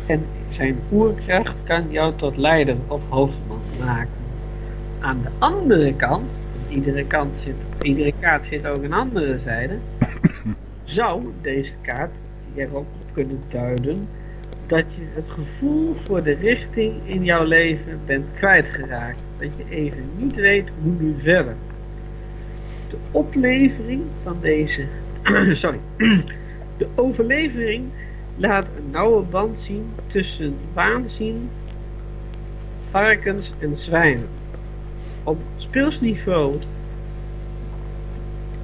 En zijn oerkracht kan jou tot leider of hoofdman maken. Aan de andere kant, iedere, kant zit, iedere kaart zit ook een andere zijde, zou deze kaart erop op kunnen duiden dat je het gevoel voor de richting in jouw leven bent kwijtgeraakt. Dat je even niet weet hoe nu verder. De oplevering van deze, sorry, de overlevering laat een nauwe band zien tussen waanzin, varkens en zwijnen. Op speelsniveau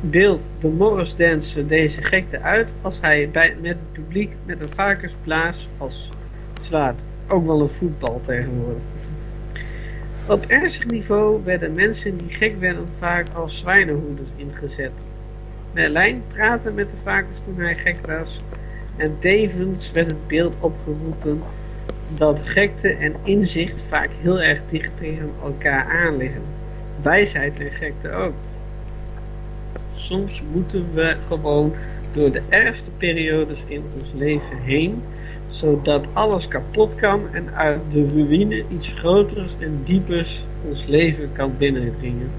beeldt de Morris Dancer deze gekte uit als hij bij, met het publiek met een varkensblaas als slaat. Ook wel een voetbal tegenwoordig. Op ernstig niveau werden mensen die gek werden vaak als zwijnenhoeders ingezet. Merlijn praatte met de varkens toen hij gek was. En tevens werd het beeld opgeroepen dat gekte en inzicht vaak heel erg dicht tegen elkaar aan liggen. Wijsheid en gekte ook. Soms moeten we gewoon door de ergste periodes in ons leven heen, zodat alles kapot kan en uit de ruïne iets groters en diepers ons leven kan binnendringen.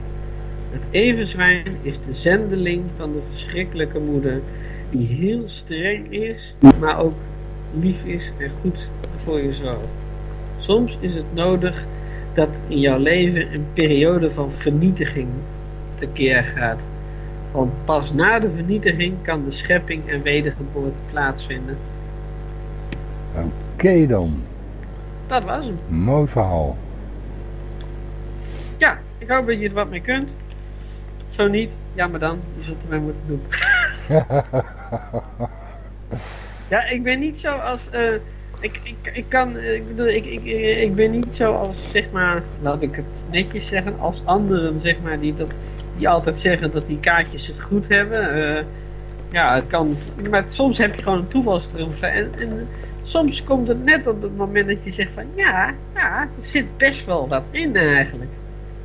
Het evenzwijn is de zendeling van de verschrikkelijke moeder, die heel streng is, maar ook lief is en goed voor je zorgt. Soms is het nodig dat in jouw leven een periode van vernietiging tekeer gaat. Want pas na de vernietiging kan de schepping en wedergeboorte plaatsvinden. Oké dan. Dat was hem. Mooi verhaal. Ja, ik hoop dat je er wat mee kunt. Zo niet, jammer dan. Je zult ermee moeten doen. ja, ik ben niet zo als... eh, ik, ik, ik kan... eh, Ik bedoel, ik, ik, ik ik ben niet zo als, zeg maar... Laat ik het netjes zeggen. Als anderen, zeg maar, die, dat, die altijd zeggen dat die kaartjes het goed hebben. eh, ja, het kan... Maar soms heb je gewoon een toevalstromf. En, en soms komt het net op het moment dat je zegt van... Ja, ja, er zit best wel wat in eigenlijk.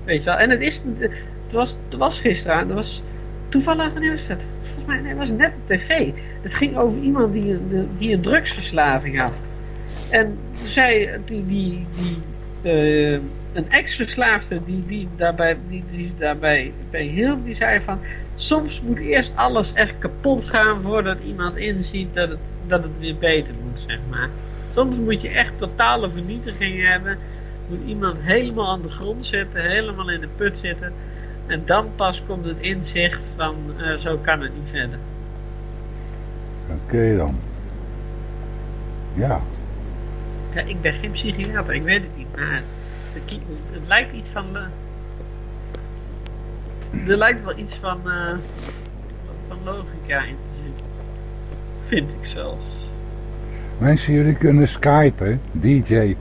Weet je wel. En het is... Het was, het was gisteren. Het was toevallig... Was dat? Volgens mij nee, het was net op tv. Het ging over iemand die, een- die een drugsverslaving had. En zij, die, die, die eh, een ex-verslaafde die, die daarbij, die, die daarbij bij hielp, die zei van, soms moet eerst alles echt kapot gaan voordat iemand inziet dat het, dat het weer beter moet, zeg maar. Soms moet je echt totale vernietiging hebben, moet iemand helemaal aan de grond zetten, helemaal in de put zitten, en dan pas komt het inzicht van, eh, zo kan het niet verder. Oké dan. Ja. Ja, ik ben geen psychiater, ik weet het niet, maar het, lijkt iets van. eh, er lijkt wel iets van, eh, van logica in te zitten. Vind ik zelfs. Mensen, jullie kunnen skypen. dj.jaap.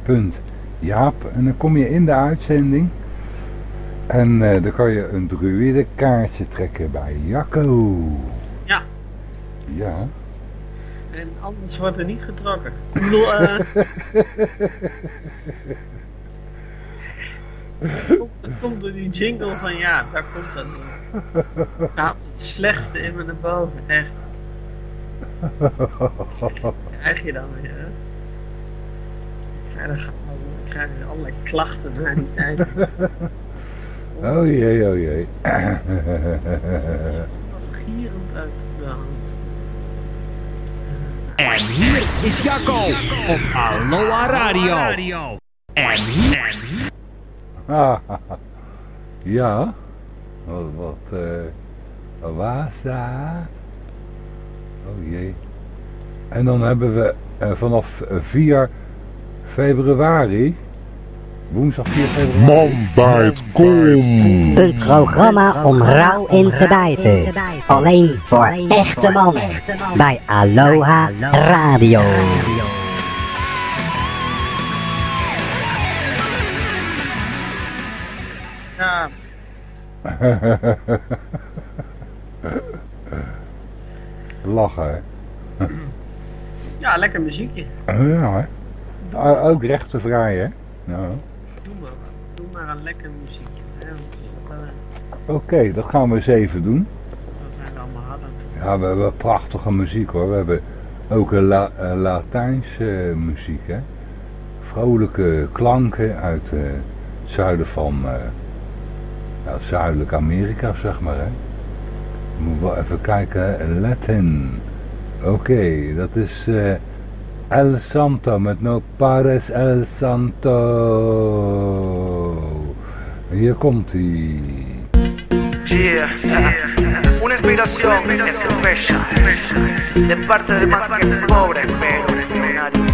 En dan kom je in de uitzending. En eh, dan kan je een druïde kaartje trekken bij Jacco. Ja, Ja. en anders wordt er niet getrokken. Ik bedoel. het komt- het door die jingle van ja, daar komt dat door. Gaat het slechte in me naar boven, echt. krijg je dan weer, hè? Dan krijg je allerlei klachten na die tijd. Oh jee, oh jee. Gierend uit de hand. En hier is Jacco op Aloha Radio. En hier... Ah, ja. Wat, wat, eh, was dat? Oh jee. En dan hebben we eh, vanaf eh, 4 februari, woensdag 4 februari, Man bij het kom. Een programma om rauw in te bijten. Alleen voor echte mannen. Bij Aloha Radio. lachen hè. ja, lekker muziekje. Ja hè. Ook rechtenvrij hè. Nou, Doe maar, doe maar een lekker muziekje. Eh, Oké, dat gaan we eens even doen. Dat zijn we allemaal hadden. Ja, we hebben prachtige muziek hoor. We hebben ook een La- Latijnse eh, muziek, hè. Vrolijke klanken uit eh, het zuiden van ja, Zuidelijk Amerika, zeg maar, hè. We moeten wel even kijken. Latin. Oké, dat is eh, El Santo met No Pares El Santo. Hier komt hij. Yeah, una inspiración especial de parte del más que pobre pero millonario.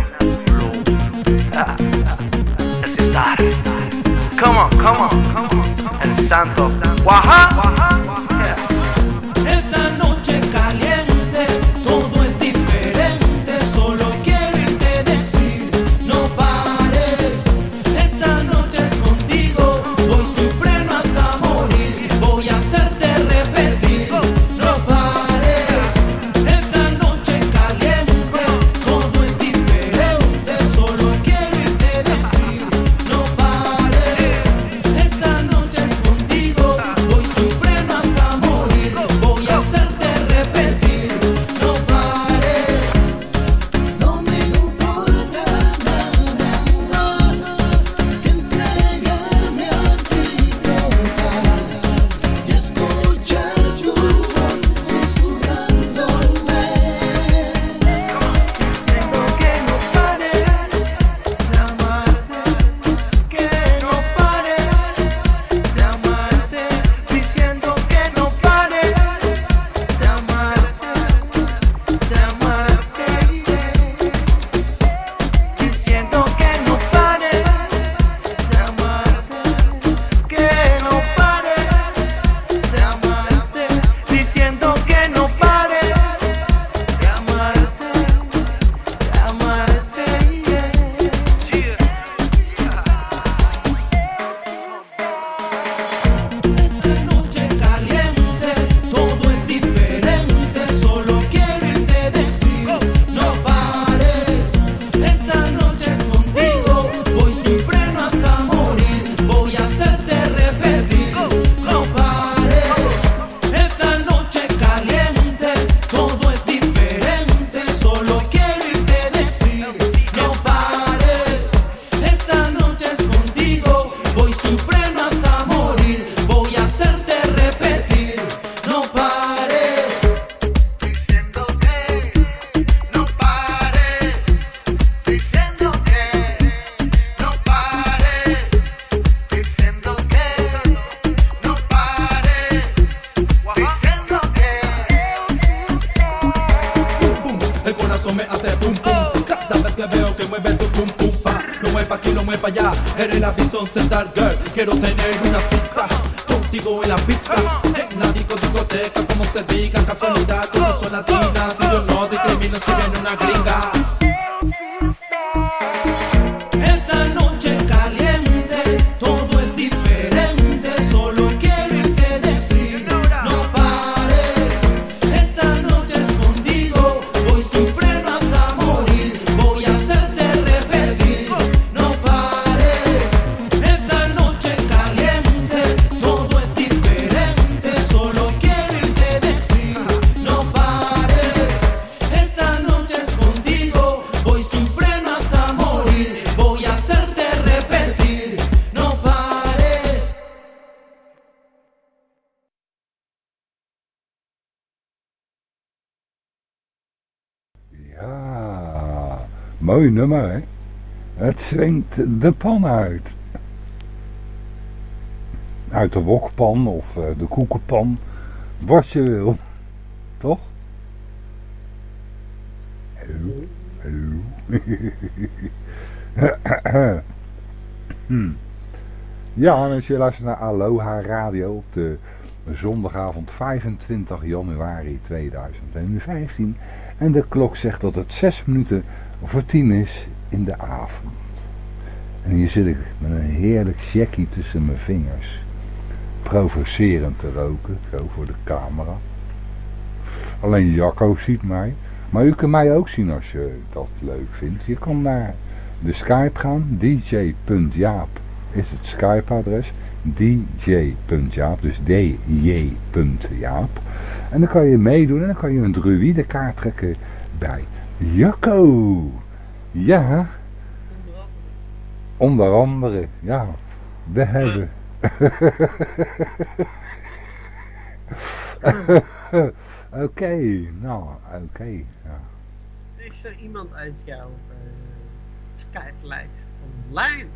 El Star. Come on, come on, come on. El Santo. Waha. Cada vez que veo que mueve tu pum pum pa. No mueva aquí, no mueva allá. Eres la Bison Center Girl. Quiero tener una cita contigo en la pista. En la disco, discoteca, como se diga. Casualidad, tú no son latina. Si yo no discrimino, si viene una gringa. Mooi nummer hè. Het zwingt de pan uit. Uit de wokpan of eh, de koekenpan. Wat je wil. Toch? Hallo. Hallo. Hm. Ja, en als je luistert naar Aloha Radio op de zondagavond 25 januari 2015. En de klok zegt dat het 6 minuten voor 10 is in de avond. En hier zit ik met een heerlijk jackie tussen mijn vingers. Provocerend te roken, zo voor de camera. Alleen Jacco ziet mij. Maar u kunt mij ook zien als je dat leuk vindt. Je kan naar de Skype gaan. dj.jaap is het Skype-adres. dj.jaap, dus dj.jaap. En dan kan je meedoen en dan kan je een druïde kaart trekken bij Jacco. Ja, onder andere, ja, we hebben... Oké, nou, oké. ja. Is er iemand uit jouw Skype-lijst online?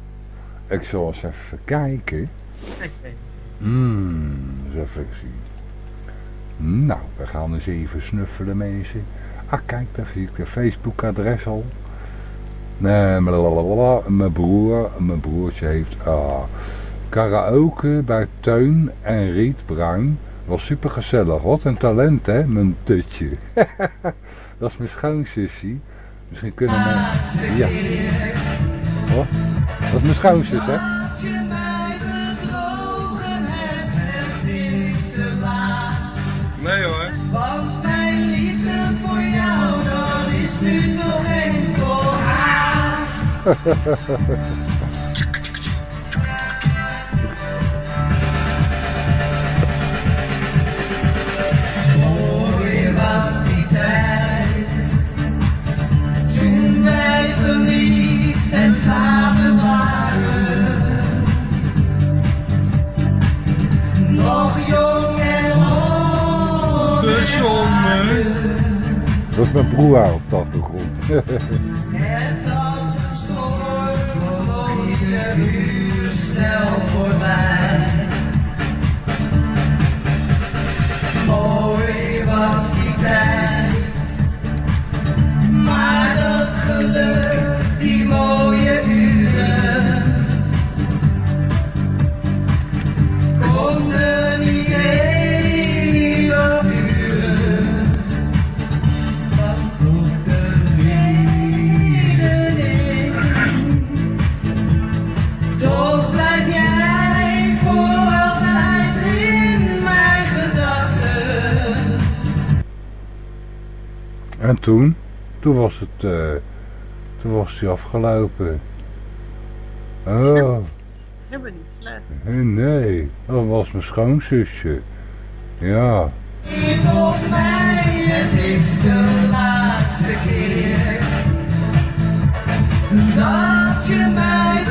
Ik zal eens even kijken. Weet Hmm, eens even zien. Nou, we gaan eens even snuffelen mensen. Ah, kijk, daar zie ik de Facebook-adres al. Nee, blablabla. mijn broer, mijn broertje heeft ah, karaoke bij Teun en Riet Bruin. Was super gezellig. Wat een talent, hè, mijn tutje. Dat is mijn schoonzussie. Misschien kunnen we... Ja. Oh, dat is mijn schoonzus, hè. Mooi was die tijd, toen wij verliefd en samen waren. Nog jong en onbezonnen. Dat is mijn broer op de achtergrond. voorbij. Was maar dat geluk, En toen? Toen was het... eh, toen was hij afgelopen. Oh, Helemaal niet slecht. eh, nee. Dat was mijn schoonzusje. Ja. Niet op mij, het is de laatste keer dat je mij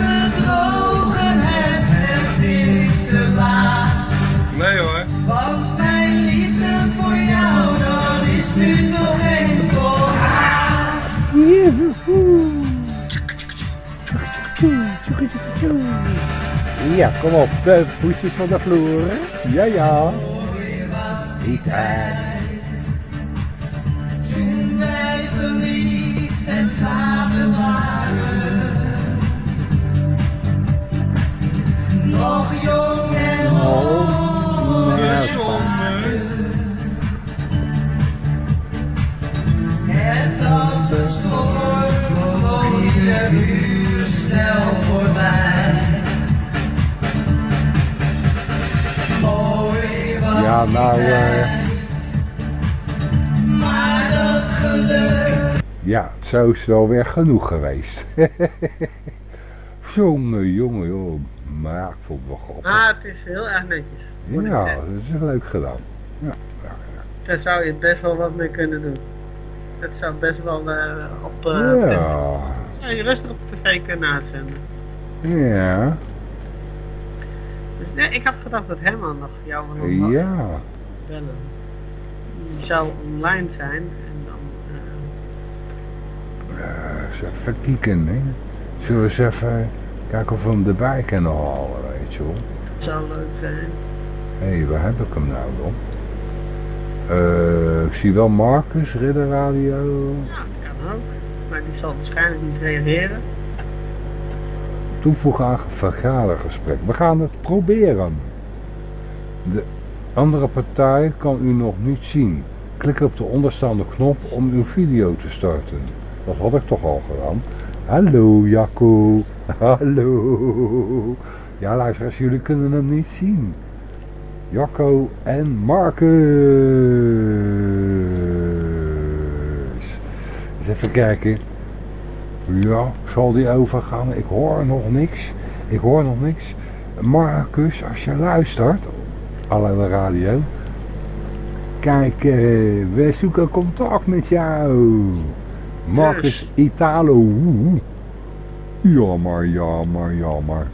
Ja, kom op. De voetjes van de vloer. Ja, ja. Die tijd, toen wij verliefd En samen waren we nog jong en als een storm vloog ieder uur snel voorbij. Mooi was Ja, nou, eh, maar dat geluk Ja, zo is het wel weer genoeg geweest. jongen, jongen, joh. Maar ja, ik vond het wel grappig. Ah, het is heel erg netjes. ja, dat is leuk gedaan. Ja, ja, Daar zou je best wel wat mee kunnen doen. Dat zou best wel eh, op... eh, ja. Zou je rustig op tv kunnen uitzenden. Ja, Dus nee, ik had gedacht dat Herman nog jou nog wel ja. bellen. Die zou online zijn en dan... eh, Eh, eens even kijken, hè. Zullen we eens even kijken of we hem erbij kunnen halen, weet je wel. Het zou leuk zijn. Hé, hey, waar heb ik hem nou dan? Eh, ik zie wel Marcus, Ridder Radio. Ja, dat kan ook. Maar die zal waarschijnlijk niet reageren. Toevoegen aan vergadergesprek. We gaan het proberen. De andere partij kan u nog niet zien. Klik op de onderstaande knop om uw video te starten. Dat had ik toch al gedaan. Hallo Jacco. Hallo. Ja luisteraars, jullie kunnen hem niet zien. Jacco en Marcus. Even kijken. Ja, zal die overgaan? Ik hoor nog niks. Ik hoor nog niks. Marcus, als je luistert, alle radio. Kijk, eh, we zoeken contact met jou. Marcus Italo. Jammer, jammer, jammer.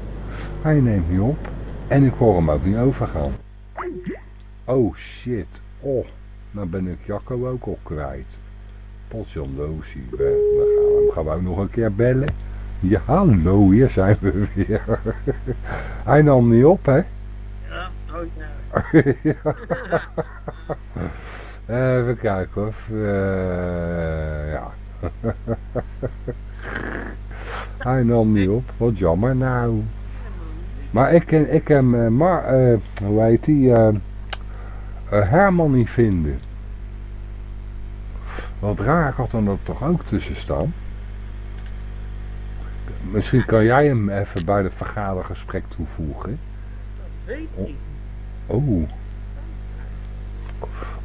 Hij neemt niet op. En ik hoor hem ook niet overgaan. Oh shit. Oh, nou ben ik Jacco ook al kwijt. Potjandozie. We, we gaan hem gewoon nog een keer bellen. Ja, hallo, hier zijn we weer. Hij nam niet op, hè? Ja, oh ja. Even kijken of... eh, ja. Hij nam niet op. Wat jammer nou. Maar ik ken, ik ken eh, maar, eh, hoe heet die, eh, eh, Herman niet vinden. Wat raar, ik had dan toch ook tussen staan. Misschien kan jij hem even bij het vergadergesprek toevoegen. Weet ik niet. Oh.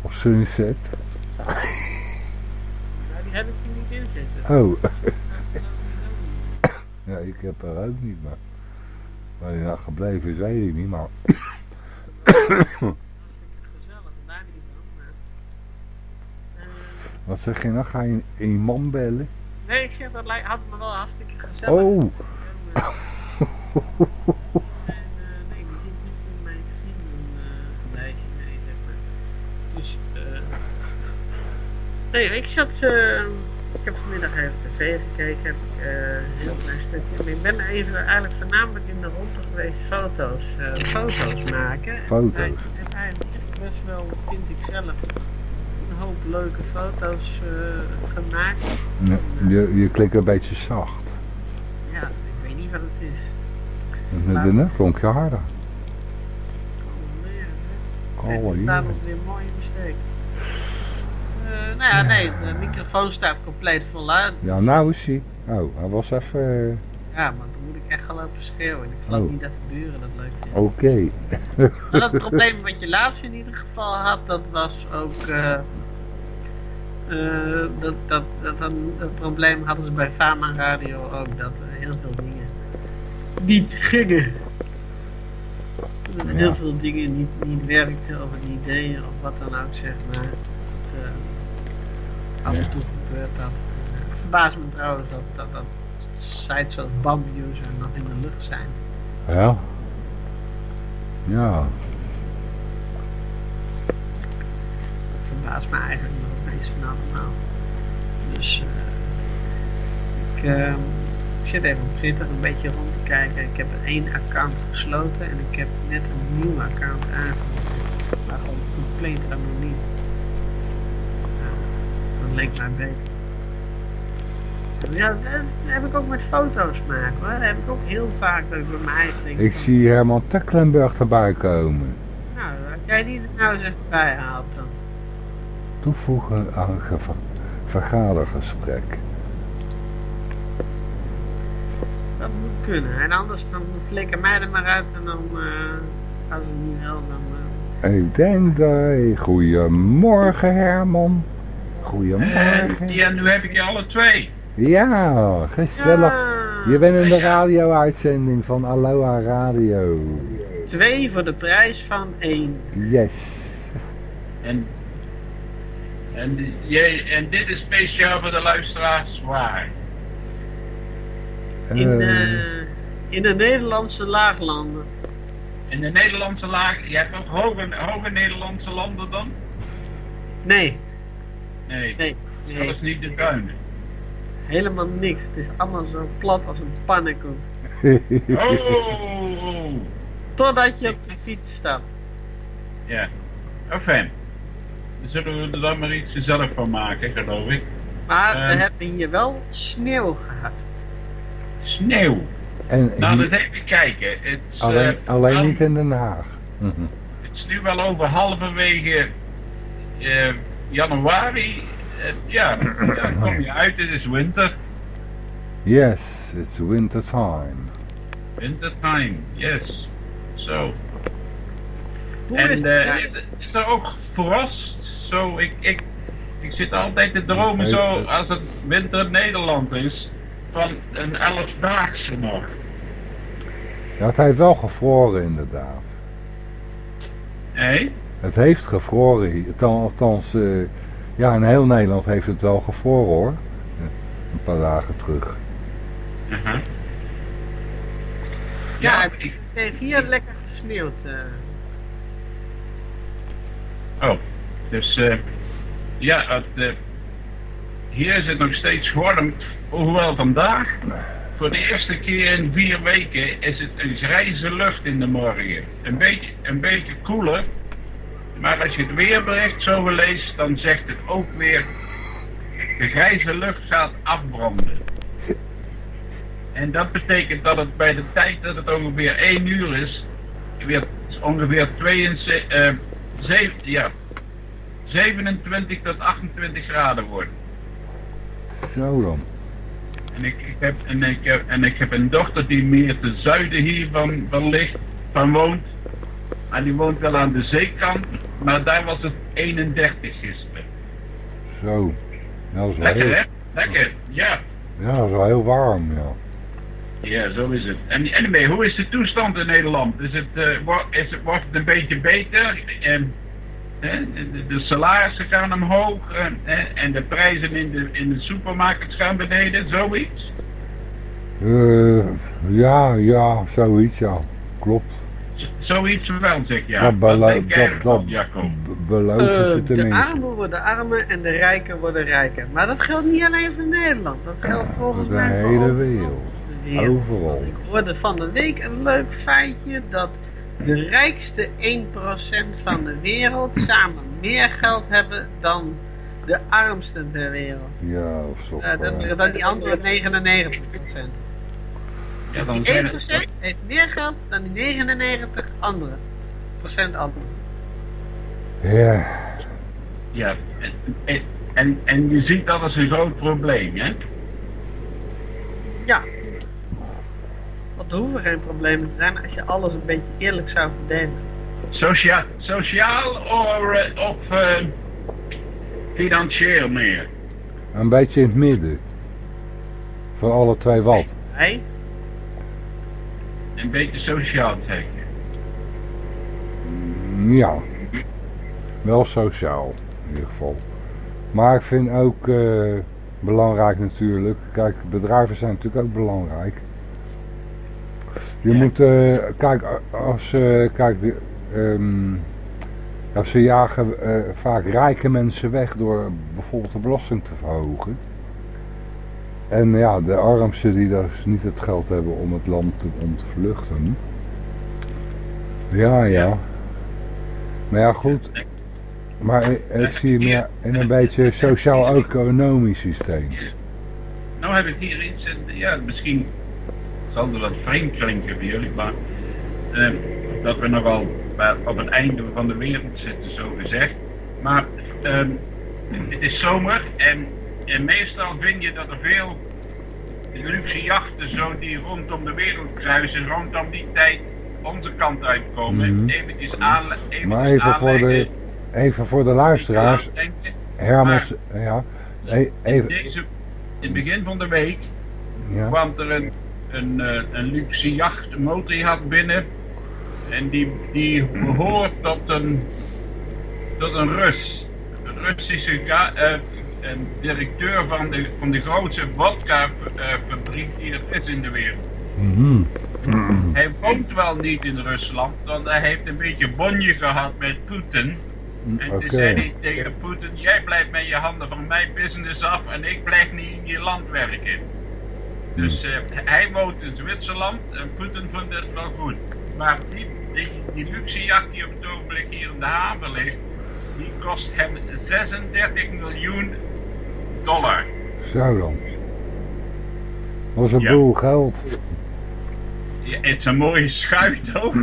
Of Sunset. Nou, die heb ik er niet in zitten. Oh. Ja, ik heb er ook niet, maar... Waar hij nou gebleven is, weet ik niet, maar... Gezellig, daar niet van. Maar, eh, Wat zeg je nou? Ga je een man bellen? nee, ik zeg dat lijkt- had me wel hartstikke gezellig. Oh! En, eh, nee, die zit niet in mijn vriendenlijstje, nee, zeg maar. Dus, eh. nee, ik zat, eh, ik heb vanmiddag even tv gekeken, heb ik eh, een heel klein stukje. Ik ben even eigenlijk voornamelijk in de ronde geweest foto's, eh, foto's maken. Foto's? En ik heb eigenlijk best wel, vind ik zelf, hoop leuke foto's eh, gemaakt. Ja, je, je klinkt een beetje zacht. Ja, ik weet niet wat het is. En daarna klonk je harder. Oh, Oh, daar was weer een mooie mistake. Eh, nou ja, nee, de microfoon staat compleet voluit. Ja, nou is hij. Oh, hij was even... eh, Ja, maar dan moet ik echt gaan lopen schreeuwen. Ik geloof Oh. niet dat de buren dat leuk vinden. Oké. Maar dat probleem wat je laatst in ieder geval had, dat was ook... eh, dat, dat, dat, dat, dat probleem hadden ze bij Fama Radio ook, dat er heel veel dingen niet gingen. Dat heel veel dingen niet, niet werkten, of deden, of wat dan ook, zeg maar. Dat, af en toe gebeurt dat. Het verbaast me trouwens dat, dat, dat sites zoals Bambuser nog in de lucht zijn. Ja. Ja. verbaast me eigenlijk nog het meest van allemaal. Dus eh, ik, eh, ik zit even op Twitter een beetje rond te kijken. Ik heb één account gesloten en ik heb net een nieuw account aangemaakt. Maar gewoon compleet anoniem. Ja, dat leek mij beter. Ja, dat heb ik ook met foto's maken hoor. Dat heb ik ook heel vaak dat ik bij mij denk. Ik zie Herman Tecklenburg erbij komen. Nou, als jij die er nou eens even bij haalt dan. Toevoegen aan geva- vergadergesprek. Dat moet kunnen. En anders dan flikker mij er maar uit en dan, eh als het niet wil, dan... eh, Ik denk dat... Goedemorgen Herman. Goedemorgen. En, ja, nu heb ik je alle twee. Ja, gezellig. ja, Je bent in de radio-uitzending van Aloha Radio. Twee voor de prijs van één. Yes. En, en, jij, en dit is speciaal voor de luisteraars waar. In, Eh, eh, in de Nederlandse laaglanden. In de Nederlandse laag, je hebt ook hoge, hoge Nederlandse landen dan? Nee, Nee, nee, dat is niet de duinen. Helemaal niks. Het is allemaal zo plat als een pannenkoek. Oh, Totdat je op de fiets stapt. ja. Enfin, dan zullen we er dan maar iets zelf van maken, geloof ik. Maar we Ehm. hebben hier wel sneeuw gehad. Sneeuw. en Nou, hier- dat even kijken. Het, is, alleen, eh, alleen wel- niet in Den Haag. Mhm. Het is nu wel over halverwege eh, januari. Eh, ja, daar kom je uit, het is winter. Yes, it's winter time. Wintertime, yes. Zo. En is eh, het? is, is er ook frost? Zo, ik, ik, ik zit altijd te dromen zo, als het winter in Nederland is, van een elfdaagse nog. Ja, het heeft wel gevroren inderdaad. Hé? Het heeft gevroren hier. Althans, eh, ja, in heel Nederland heeft het wel gevroren hoor. Een paar dagen terug. Aha. Ja, Ja, het heeft hier lekker gesneeuwd. eh. Oh, dus eh, ja, het, eh, hier is het nog steeds warm, hoewel vandaag voor de eerste keer in vier weken is het een grijze lucht in de morgen. Een beetje, een beetje koeler, maar als je het weerbericht zo leest, dan zegt het ook weer, de grijze lucht gaat afbranden. En dat betekent dat het bij de tijd dat het ongeveer 1 uur is, weer ongeveer 72, eh, zeven- ja, 27 tot 28 graden wordt. Zo dan. En ik, ik heb, en, ik heb, en ik heb een dochter die meer ten zuiden hiervan van ligt, van woont. En die woont wel aan de zeekant, maar daar was het 31 gisteren. Zo. Ja, dat is Lekker heel, hè? Lekker, ja. ja, dat is wel heel warm, ja. Ja, zo is het. En anyway, hoe is de toestand in Nederland? Is het, eh, is het, wordt het een beetje beter? En, de, de salarissen gaan omhoog en, hè, en de prijzen in de, in de supermarkets gaan beneden, zoiets? Eh, ja, ja, zoiets, ja. Klopt. Z- Zoiets wel, zeg ja. dat jij dat, dat Eh, ze de armen worden armer en de rijken worden rijker. Maar dat geldt niet alleen voor Nederland. Dat geldt volgens de mij voor hele overal wereld. Overal. Ik hoorde van de week een leuk feitje dat de rijkste 1% van de wereld samen meer geld hebben dan de armsten ter wereld. Ja, of zo. Eh, dat, eh, dan die andere 99%. Ja, dan Die zijn 1% het, heeft meer geld dan die 99 andere. Procent anderen. ja, ja. En, en, en, en je ziet dat als een groot probleem, hè? Ja. Er hoeven geen problemen te zijn als je alles een beetje eerlijk zou verdelen. Socia sociaal or, eh, of eh, financieel meer? een beetje in het midden. Van alle twee wat. Hey? Een beetje sociaal zeker. Mm, Ja. Wel sociaal, in ieder geval. Maar ik vind ook eh, belangrijk natuurlijk. Kijk, bedrijven zijn natuurlijk ook belangrijk. Je Ja. moet, eh, kijk, als, eh, kijk, de, ehm, ja, ze jagen eh, vaak rijke mensen weg door bijvoorbeeld de belasting te verhogen. En ja, de armsten die dus niet het geld hebben om het land te ontvluchten. Ja, ja. Maar ja, goed. Maar ik, ik zie meer in een beetje sociaal-economisch systeem. nou heb ik hier iets, en ja, misschien zal het wat vreemd klinken voor jullie, maar eh, dat we nogal bij- op het einde van de wereld zitten, zo gezegd. Maar ehm, het is zomer en, en meestal vind je dat er veel luxe jachten zo die rondom de wereld kruisen, rondom die tijd onze kant uitkomen. Mhm. Eventjes aan, eventjes Maar even voor de, even voor de luisteraars. Hermes, ja. E- Even, Deze, in het begin van de week ja. kwam er een, een, eh, een luxe jacht, een motorjacht binnen. En die, die behoort tot een, tot een Rus. Een Russische eh, een directeur van de, van de grootste vodka-fabriek die er is in de wereld. Mhm. Hij woont wel niet in Rusland, want hij heeft een beetje bonje gehad met Poetin. En toen Oké. zei hij tegen Poetin, jij blijft met je handen van mijn business af en ik blijf niet in je land werken. Dus eh, hij woont in Zwitserland en Poetin vond het wel goed. Maar die, die, die luxe jacht die op het ogenblik hier in de haven ligt, die kost hem 36 miljoen dollar. Zo dan. Dat is een Ja. boel geld. Ja, het is een mooie schuit ook.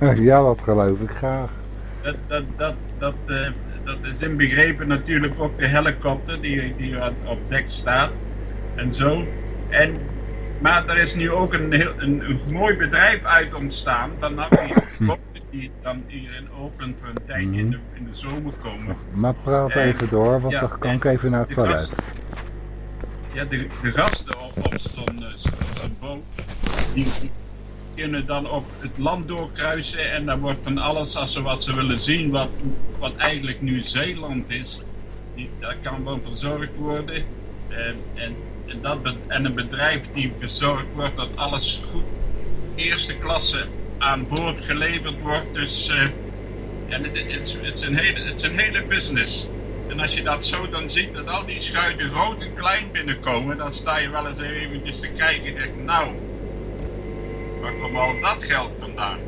ja, dat geloof ik graag. Dat, dat, dat, dat, eh, dat is inbegrepen natuurlijk ook de helikopter die, die op dek staat en zo. En, maar er is nu ook een, heel, een, een mooi bedrijf uit ontstaan vanaf die boten die dan hier in Oakland voor een tijdje in, de, in de zomer komen. Maar praat even door, want ja, dan kan ik even naar het toilet. Ja, de, de gasten op, op zo'n boot, die, die kunnen dan ook het land doorkruisen en dan wordt van alles als ze wat ze willen zien, wat, wat eigenlijk nu Zeeland is, die, daar kan wel verzorgd worden. En, en, en, dat, en een bedrijf die verzorgd wordt dat alles goed, eerste klasse aan boord geleverd wordt. Dus eh, het, is- een hele, business. En als je dat zo dan ziet, dat al die schuiten groot en klein binnenkomen, dan sta je wel eens eventjes te kijken en denk nou, waar komt al dat geld vandaan?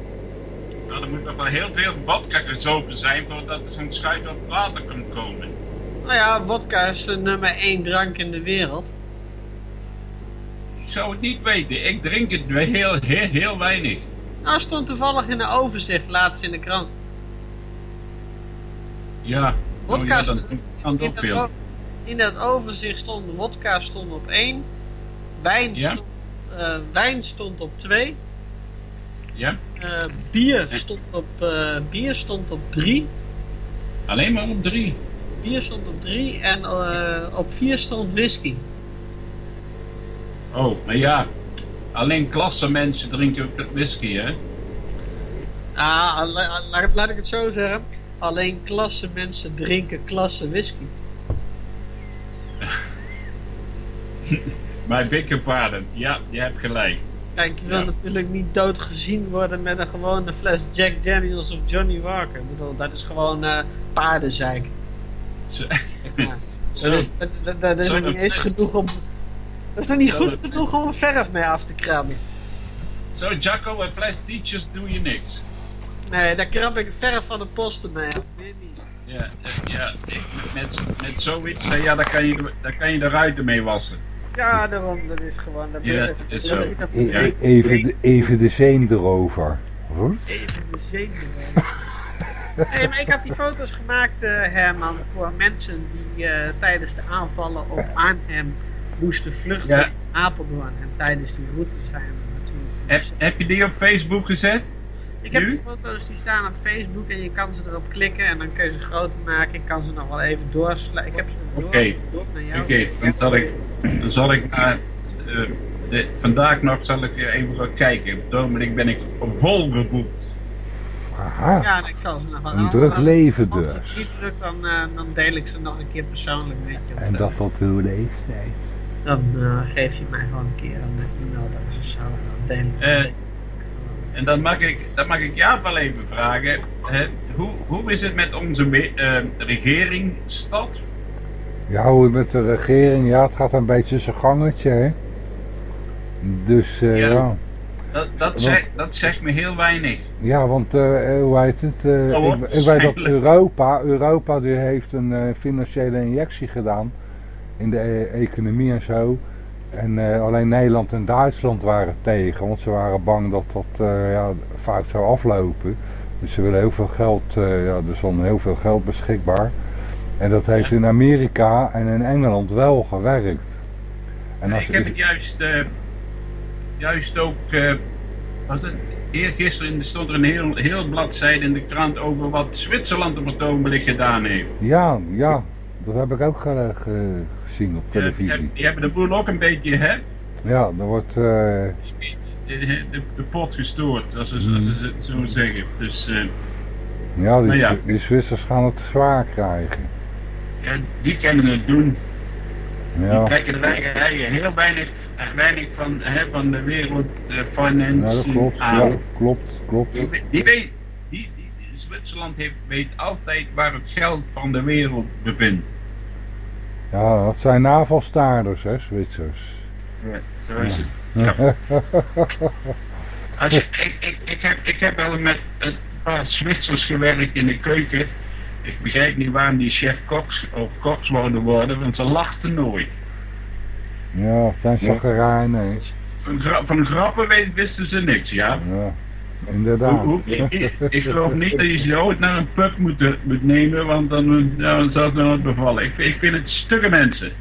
Nou, er moet nog wel heel veel vodka gezopen zijn voordat zo'n schuit op water kan komen. Nou ja, vodka is de nummer één drank in de wereld. Ik zou het niet weten, ik drink het heel, heel, heel weinig. Nou, stond toevallig in een overzicht laatst in de krant. Ja, oh Vodka ja, dan kan het ook veel. in dat overzicht stond vodka stond op 1, wijn, Ja? stond, eh, wijn stond op 2, Ja, bier, stond op, eh, bier stond op 3, alleen maar op drie. bier stond op 3 en op 4 stond whisky. Oh, maar ja, alleen klasse mensen drinken whisky, hè? Ah, la- la- laat ik het zo zeggen. Alleen klasse mensen drinken klasse whisky. My big pardon, ja, je hebt gelijk. Kijk, je wil Ja. natuurlijk niet doodgezien worden met een gewone fles Jack Daniels of Johnny Walker. Ik bedoel, dat is gewoon eh paardenzeik. Zo- Ja. Dat is, dat, dat- dat is niet een eens genoeg om... Dat is nog niet Zo goed genoeg om een verf mee af te krabben. Zo, Jacko, een fles teachers doe je niks. Nee, daar krab ik verf van de posten mee af. Nee, niet. Ja, eh, ja ik, met, met zoiets, nou ja, daar kan, je, de- daar kan je de ruiten mee wassen. Ja, daarom, dat is gewoon... Dat Ja, dat- is zo. dat- E- even, de, even de zeem erover. Goed? Even de zenuwen. Nee, maar ik had die foto's gemaakt, eh, Herman, voor mensen die eh, tijdens de aanvallen op Arnhem moesten vluchten Ja. naar Apeldoorn. En tijdens die route zijn we natuurlijk. Heb, heb je die op Facebook gezet? Ik heb nu? die foto's die staan op Facebook en je kan ze erop klikken en dan kun je ze groter maken. Ik kan ze nog wel even doorslaan. Ik heb ze door, Oké. door naar jou. Oké, dan zal ik, dan zal ik naar, eh, de, vandaag nog zal ik even gaan kijken. Op het ben ik volgeboekt. Aha. Ja, en ik zal ze nog wel Een druk leven Als het dus. niet druk, dan, eh, dan deel ik ze nog een keer persoonlijk met je. En dat op uw leeftijd. Dan eh, geef je mij gewoon een keer een e-mailadres of zo. Dan deel ik Eh, en dan mag ik, dan mag ik Jaap wel even vragen. hè, hoe, hoe is het met onze me- eh, regeringsstad? Ja, hoe het met de regering, ja, het gaat een beetje zijn gangetje, hè. Dus, eh, Ja. ja. Dat, dat, zegt, dat zegt me heel weinig. Ja, want eh, hoe heet het? Oh, ik, ik weet dat. Europa, Europa die heeft een eh, financiële injectie gedaan in de e- economie en zo. En eh, alleen Nederland en Duitsland waren tegen, want ze waren bang dat dat eh, ja, fout zou aflopen. Dus ze willen heel veel geld, eh, ja, er stond heel veel geld beschikbaar. En dat heeft in Amerika en in Engeland wel gewerkt. En als ik heb het juist, juist ook, was het, eergisteren stond er een heel, heel bladzijde in de krant over wat Zwitserland op het ogenblik gedaan heeft. Ja, ja, dat heb ik ook ge- op Die, televisie. die, die hebben de boel ook een beetje, hè, Ja, er wordt, eh, de, de, de pot gestoord, als ze, als ze het zo zeggen. Dus eh, ja, die, ja. die Zwitsers gaan het zwaar krijgen. ja, die kunnen het doen. Die Ja, trekken er eigen heel weinig, weinig van, hè, van de wereld eh, ja dat klopt. aan. Ja, klopt, klopt. Die, die weet, die, die, die- Zwitserland heeft, weet altijd waar het geld van de wereld bevindt. Ja, dat zijn navelstaarders, hè, Zwitsers. Ja, zo is het. Ja. Als je, ik, ik, ik, heb, ik heb wel met een paar Zwitsers gewerkt in de keuken. Ik begrijp niet waarom die chef koks of koks wouden worden, want ze lachten nooit. Ja, het zijn chagrijnen. Van, gra- van grappen wisten ze niks, ja. Ja, inderdaad. Ik, geloof niet dat je ze ooit naar een pub moet, moet nemen, want dan, dan zou het nooit bevallen. Ik, ik vind het stukke mensen.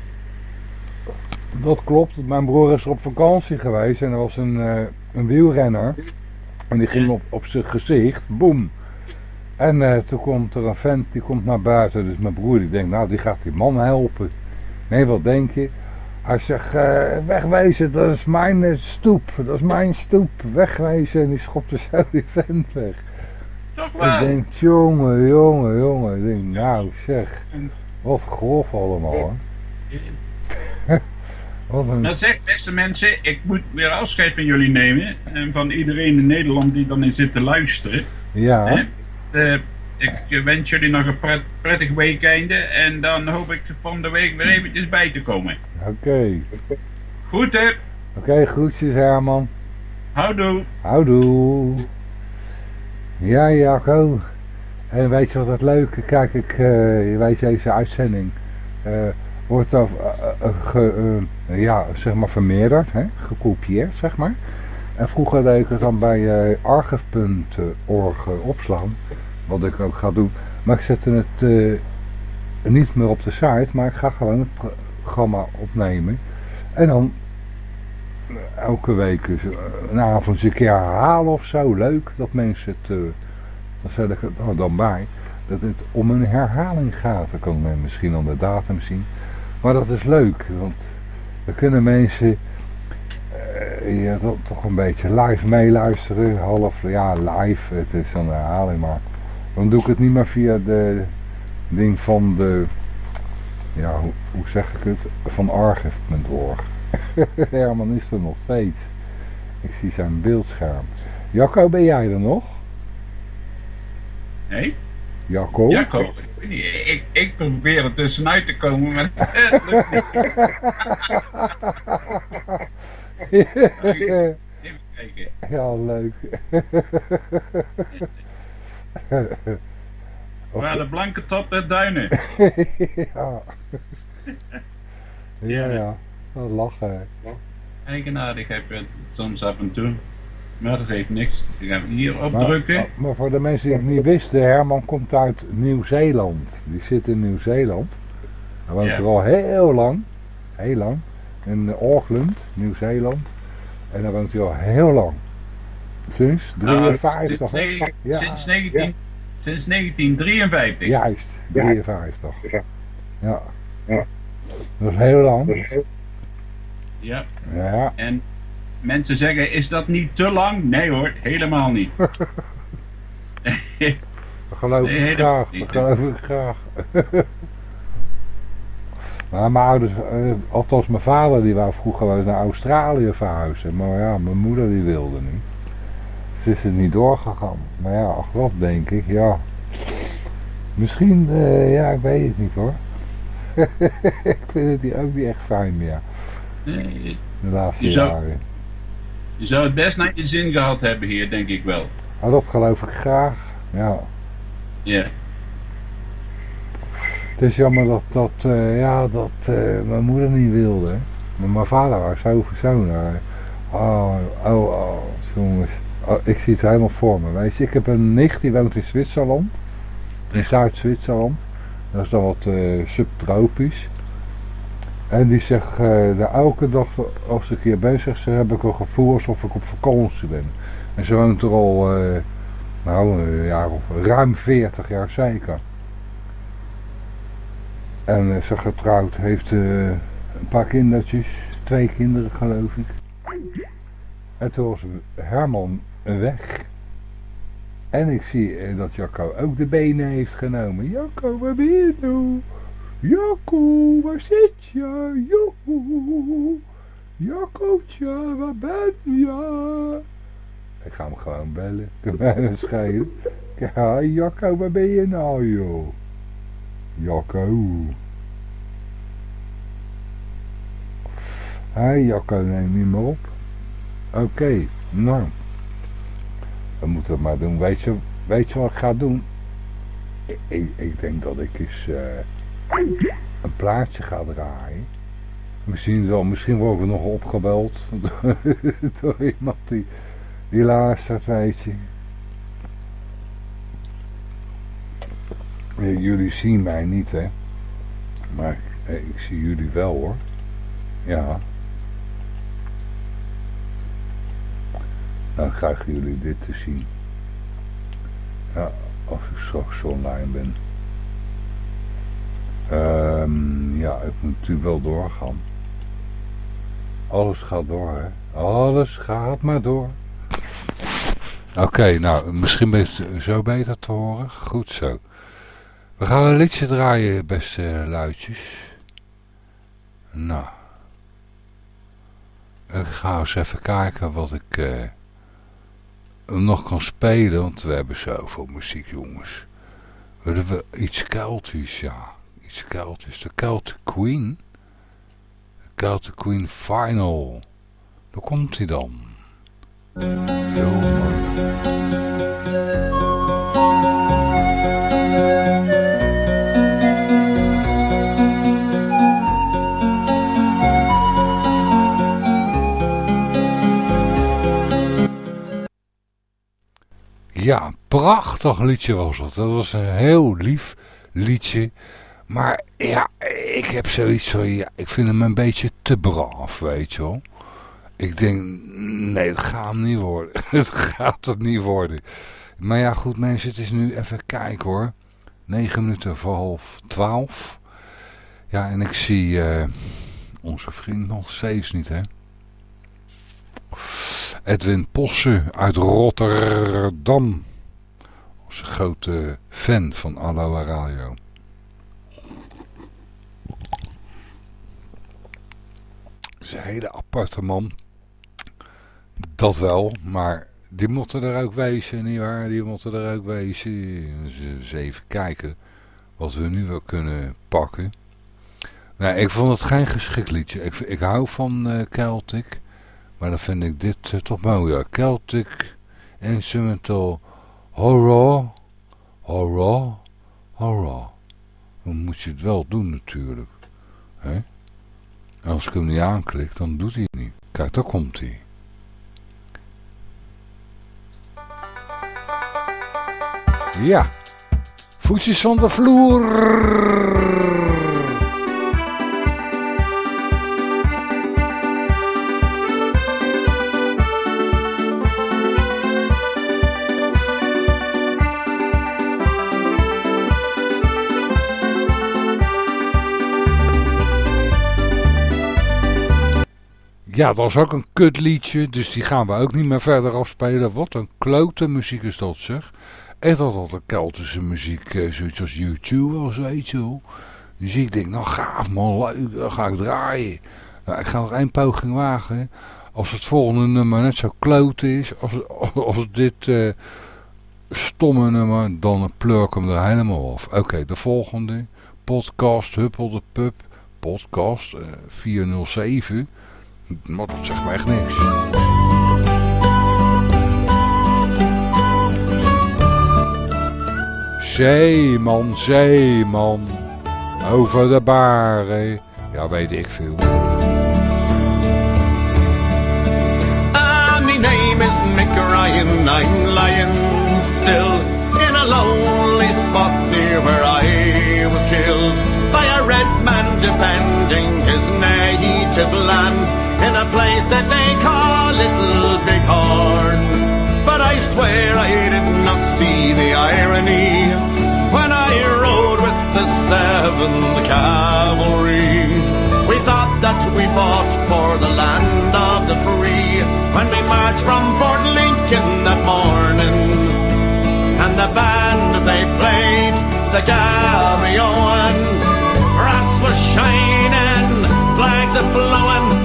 Dat klopt. Mijn broer is er op vakantie geweest en er was een, eh, een wielrenner. En die ging op, op zijn gezicht, boem. En eh, toen komt er een vent, die komt naar buiten. Dus mijn broer die denkt, nou die gaat die man helpen. Nee, wat denk je? Hij zegt, eh, wegwezen, dat is mijn eh, stoep. Dat is mijn stoep. Wegwezen. En die schopte zo die vent weg. Toch Ik wel? denk, jongen, jongen, jongen. Ik denk, nou zeg, wat grof allemaal hoor. Wat een... Nou zeg, beste mensen, ik moet weer afscheid van jullie nemen. En van iedereen in Nederland die dan in zit te luisteren. Ja. Hè? Ik wens jullie nog een pret- prettig weekende. En dan hoop ik van de week weer eventjes bij te komen. Oké. Goed hè? Oké, groetjes Herman. Houdoe. Houdoe. Ja, Jacco. En weet je wat het leuke? Kijk, ik, je weet deze uitzending eh, wordt ge- eh, ja, zeg maar vermeerderd, hè? gekopieerd, zeg maar. En vroeger deed ik het dan bij archive.org opslaan, wat ik ook ga doen. Maar ik zette het eh, niet meer op de site, maar ik ga gewoon het pro- programma opnemen. En dan elke week eh, een avond een keer herhalen of zo. Leuk dat mensen het, eh, dan zet ik het er dan bij, dat het om een herhaling gaat. Dan kan men misschien aan de datum zien. Maar dat is leuk, want dan kunnen mensen eh, ja, toch, een beetje live meeluisteren. Half, ja live, het is een herhaling, maar dan doe ik het niet meer via de ding van de, ja hoe, hoe zeg ik het, van archive.org. Herman is er nog steeds. Ik zie zijn beeldscherm. Jacco, ben jij er nog? Nee? Jacco? Jacco, ik, ik, ik probeer er tussenuit te komen, maar het lukt niet. Even kijken. ja, leuk. Waar de blanke top der duinen. ja. ja, ja. Dat lachen. Eigenaardig heb je het soms af en toe. Maar dat heeft niks. Ik ga hem hier opdrukken. maar- maar voor de mensen die het niet wisten, Herman komt uit Nieuw-Zeeland. Die zit in Nieuw-Zeeland. Hij woont Ja. er al heel lang. Heel lang. In Auckland, Nieuw-Zeeland. En daar woont hij al heel lang. Sinds Nou, 53. sinds, hè? negen- Ja, sinds, 19, sinds 1953. Juist, 53. Ja. Dat is heel lang. Ja. Ja. En mensen zeggen, is dat niet te lang? Nee hoor, helemaal niet. Dat geloof Nee, ik graag. niet, Dat geloof ik graag. maar mijn ouders, eh, althans mijn vader, die wou vroeger wel eens naar Australië verhuizen. Maar ja, mijn moeder die wilde niet. Ze is het niet doorgegaan. Maar ja, achteraf denk ik, ja. Misschien, eh, ja, ik weet het niet hoor. ik vind het hier ook niet echt fijn meer. Nee, De laatste Je zou- jaren. je zou het best naar je zin gehad hebben hier, denk ik wel. Maar dat geloof ik graag. Ja. Ja. Het is jammer dat, dat, eh, ja, dat eh, mijn moeder niet wilde. Maar mijn vader was zo zo naar. Oh, oh, oh, jongens. Oh, ik zie het helemaal voor me. Weet je, ik heb een nicht die woont in Zwitserland. In Zuid-Zwitserland. Dat is dan wat eh, subtropisch. En die zegt, de elke dag als ik hier bezig ben, heb ik een gevoel alsof ik op vakantie ben. En ze woont er al, eh, nou, een jaar of ruim 40 jaar zeker. En eh, ze getrouwd heeft een paar kindertjes, twee kinderen geloof ik. En toen was Herman weg. En ik zie eh, dat Jacco ook de benen heeft genomen. Jacco, waar ben je nou? Jacco, waar zit je? Joe. Jaccootje, waar ben je? Ik ga hem gewoon bellen. Kan bijna schelen. Ja, Jacco, waar ben je nou, joh? Jacco. Hé, Jacco, neem niet meer op. Oké, nou. We moeten het maar doen. Weet je, weet je wat ik ga doen? Ik, ik, denk dat ik eens eh, een plaatje ga draaien. Misschien, wel, misschien worden we nog opgebeld door, iemand die, die luistert, weet je. Jullie zien mij niet, hè. Maar eh, ik zie jullie wel, hoor. Ja. Dan krijgen jullie dit te zien. Ja, als ik straks online ben. Ehm, ja, ik moet natuurlijk wel doorgaan. Alles gaat door, hè. Alles gaat maar door. Oké, nou, misschien ben je zo beter te horen. Goed zo. We gaan een liedje draaien, beste luidjes. Nou. Ik ga eens even kijken wat ik eh, nog kan spelen. Want we hebben zoveel muziek, jongens. We iets Keltisch, ja. Iets Keltisch. De Celtic Queen. De Queen Final. Daar komt hij dan. Heel mooi. Ja, prachtig liedje was het. Dat was een heel lief liedje. Maar ja, ik heb zoiets van, ja, ik vind hem een beetje te braaf, weet je wel. Ik denk, nee, het gaat hem niet worden. het gaat het niet worden. Maar ja, goed mensen, het is nu even kijken hoor. 9 minuten voor half 12. Ja, en ik zie eh, onze vriend nog steeds niet, hè. Edwin Posse uit Rotterdam. Onze grote fan van Aloha Radio. is een hele aparte man. Dat wel, maar die moeten er ook wezen, nietwaar? Die moeten er ook wezen. Dus even kijken wat we nu wel kunnen pakken. Nou, ik vond het geen geschikt liedje. Ik, ik hou van uh, Celtic. Maar dan vind ik dit uh, toch mooier. Celtic Instrumental Horror. Horror. Horror. Dan moet je het wel doen natuurlijk. Hè? Als ik hem niet aanklik, dan doet hij het niet. Kijk, daar komt hij. Ja. Voetjes van de vloer. Ja, dat was ook een kutliedje, dus die gaan we ook niet meer verder afspelen. Wat een klote muziek is dat, zeg. Echt altijd een Keltische muziek, eh, zoiets als YouTube weet je wel. Dus ik denk, nou gaaf man, leuk, dan ga ik draaien. Nou, ik ga nog één poging wagen. Als het volgende nummer net zo kloot is, als, als dit uh, stomme nummer, dan pleur ik hem er helemaal af. Oké, de volgende, podcast Huppel de Pub, podcast uh, 407... Maar dat zegt mij echt niks. Zeeman, zeeman, over de baren, ja weet ik veel. Ah, my name is Mick Ryan, I'm lying still in a lonely spot near where I was killed by a red man defending his native land. In a place that they call Little Bighorn. But I swear I did not see the irony when I rode with the Seventh Cavalry. We thought that we fought for the land of the free when we marched from Fort Lincoln that morning. And the band they played, the Gary Owen. Brass was shining, flags a flowing.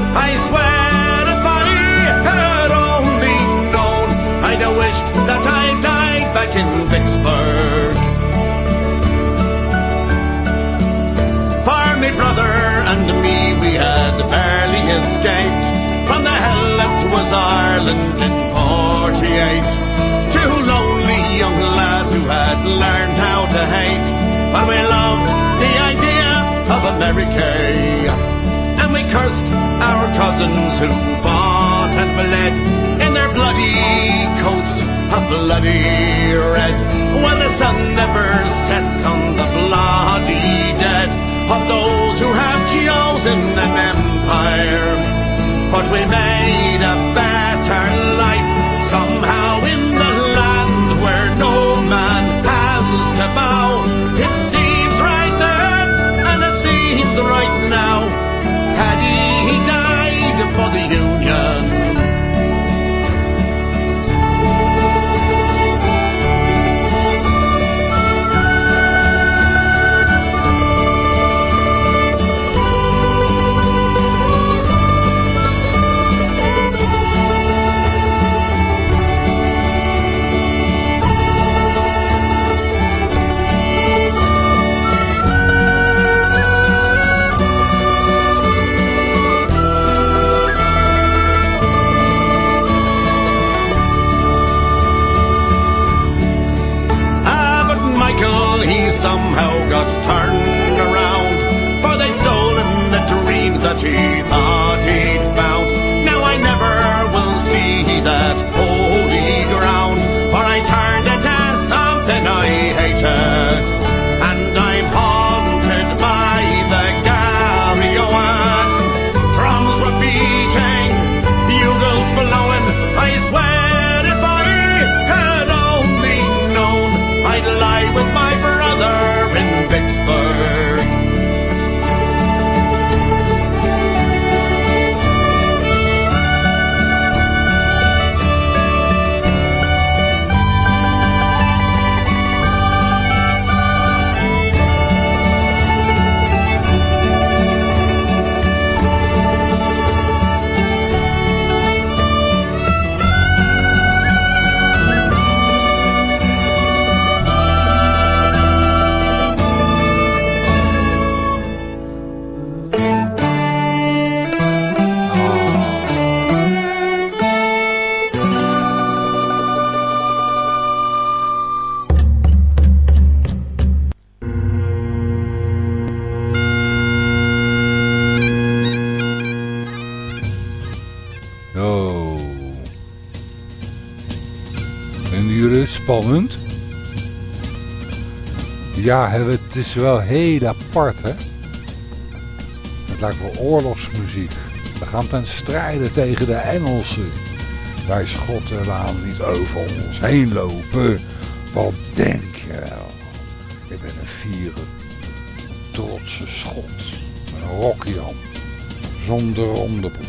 In Vicksburg. For me brother and me, we had barely escaped from the hell that was Ireland in 48. Two lonely young lads who had learned how to hate, but we loved the idea of America. And we cursed our cousins who fought and their bloody coats a bloody red. When the sun never sets on the bloody dead of those who have chosen an empire. But we made a better life somehow in the land where no man has to bow. 下去打击。Het is wel heel apart, hè? Het lijkt wel oorlogsmuziek. We gaan ten strijde tegen de Engelsen. Wij Schotten laten niet over ons heen lopen. Wat denk je wel? Ik ben een vierde, trotse Schot. Een rokjan. Zonder onderbroek.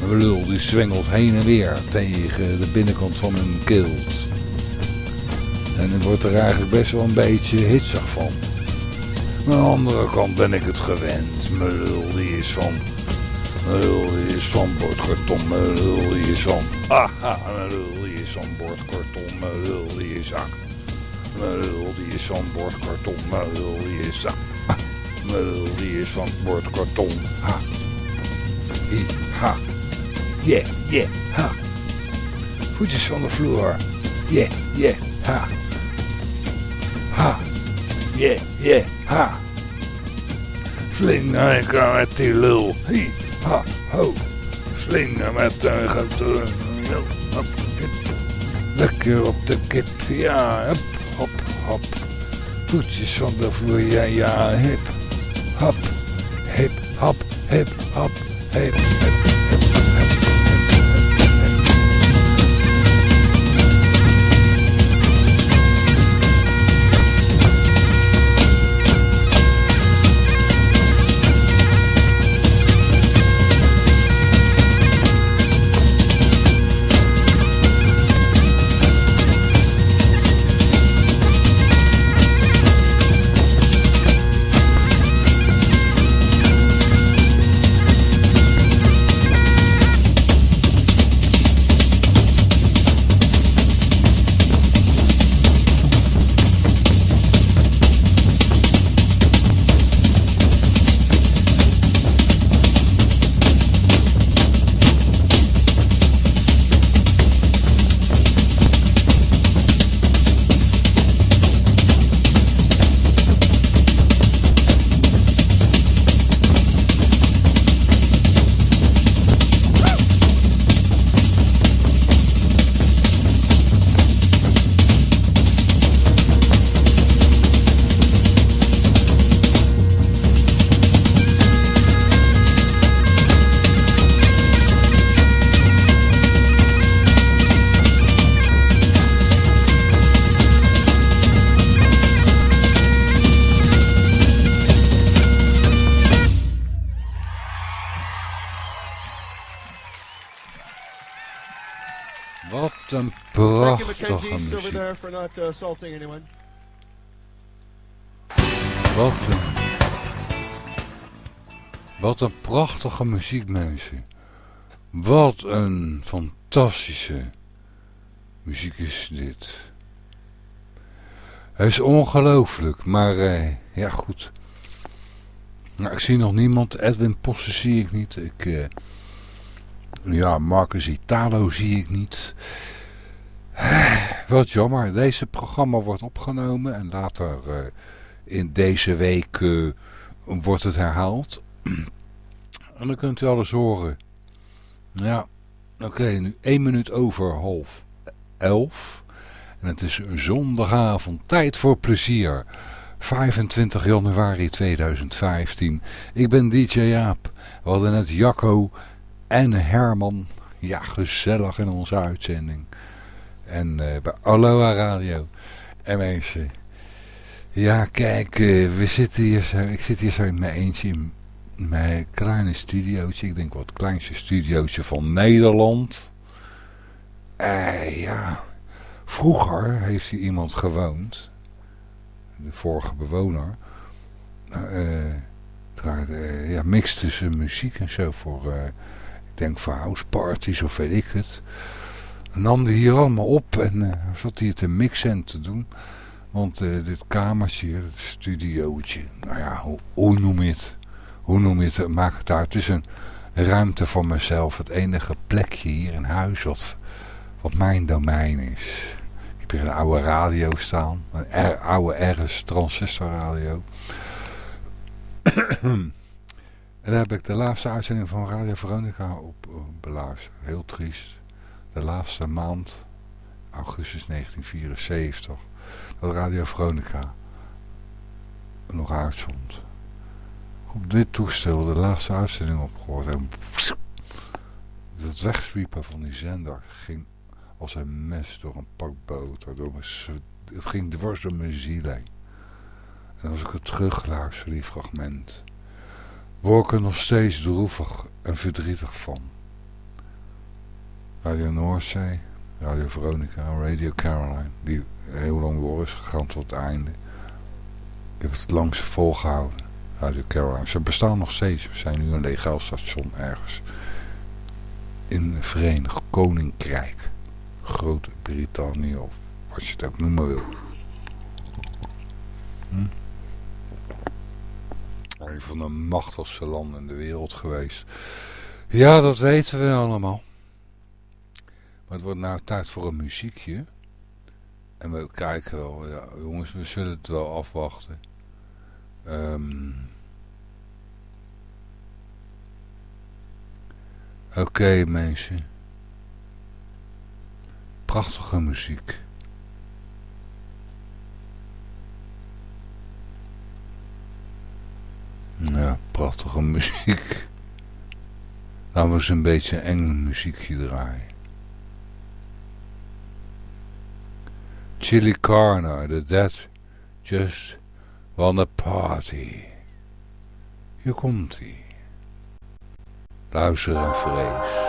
Mijn lul die zwengelt heen en weer tegen de binnenkant van mijn kilt. En ik word er eigenlijk best wel een beetje hitsig van. Maar aan de andere kant ben ik het gewend. Mijn die is van... Mijn die is van bordkarton. Mijn lul die is van... Aha, mijn lul die is van bordkarton. Mijn lul die is... Ah. Mijn die is van bordkarton. Mijn lul die is... Ah. Mijn lul die is van bordkarton. Ha. Hi, ha. Yeah, yeah, ha. Voetjes van de vloer. Yeah, yeah. Ha. Yeah, yeah, ha. Slinger met die lul. Hi, ha, ho. Slinger met grote... Zo, hop. Lekker op de kip, ja, hop, hop, hop. Voetjes van de vloer, ja, ja, hip. Hop, hip, hop, hip, hop, hip, hip, not uh, assaulting anyone. Wat een... Wat een prachtige muziek, mensen. Wat een fantastische muziek is dit. Het is ongelooflijk, maar eh, ja goed. Nou, ik zie nog niemand. Edwin Posse zie ik niet. Ik, eh, ja, Marcus Italo zie ik niet. Wat jammer. Deze programma wordt opgenomen en later eh, in deze week wordt het herhaald. en dan kunt u alles horen. Ja, oké, nu één minuut over half elf. En het is zondagavond. Tijd voor plezier. 25 januari 2015. Ik ben DJ Jaap. We hadden net Jacco en Herman. Ja, gezellig in onze uitzending. En eh, bij Aloha Radio. En mensen... Ja, kijk, eh, we zitten hier zo, ik zit hier zo in mijn eentje in mijn kleine studiootje. Ik denk wel het kleinste studiootje van Nederland. Eh, ja, vroeger heeft hier iemand gewoond. De vorige bewoner. draaide, eh, ja, mix tussen muziek en zo voor, ik denk voor houseparties of weet ik het. Nam die hier allemaal op en eh, zat hier te mixen en te doen. Want eh, dit kamertje, het studiootje, nou ja, hoe, noem je het? Hoe noem je het? Maak het uit. Het is een ruimte voor mezelf. Het enige plekje hier in huis wat, wat mijn domein is. Ik heb hier een oude radio staan. Een oude RS transistorradio. en daar heb ik de laatste uitzending van Radio Veronica op uh, beluisterd. Heel triest. De laatste maand, augustus 1974 dat Radio Veronica nog uitzond. Op dit toestel de laatste uitzending opgehoord en het wegswiepen van die zender ging als een mes door een pak boter. Door mijn, het ging dwars door mijn ziel heen. En als ik het terugluister, die fragment, word ik er nog steeds droevig en verdrietig van. Radio Noordzee, Radio Veronica, Radio Caroline, die heel lang door is gegaan tot het einde. Ik heb het langs volgehouden, Radio Caroline. Ze bestaan nog steeds. We zijn nu een legaal station ergens. In het Verenigd Koninkrijk. Groot-Brittannië of wat je het ook noemen wil. Hm? Een van de machtigste landen in de wereld geweest. Ja, dat weten we allemaal. Maar het wordt nou tijd voor een muziekje. En we kijken wel, ja, jongens, we zullen het wel afwachten. Ehm. Oké, mensen. prachtige muziek. Ja, prachtige muziek. Laten we eens een beetje eng muziekje draaien. Chili Carner, the Dead Just Wanna Party. Hier komt hij. Luister en vrees.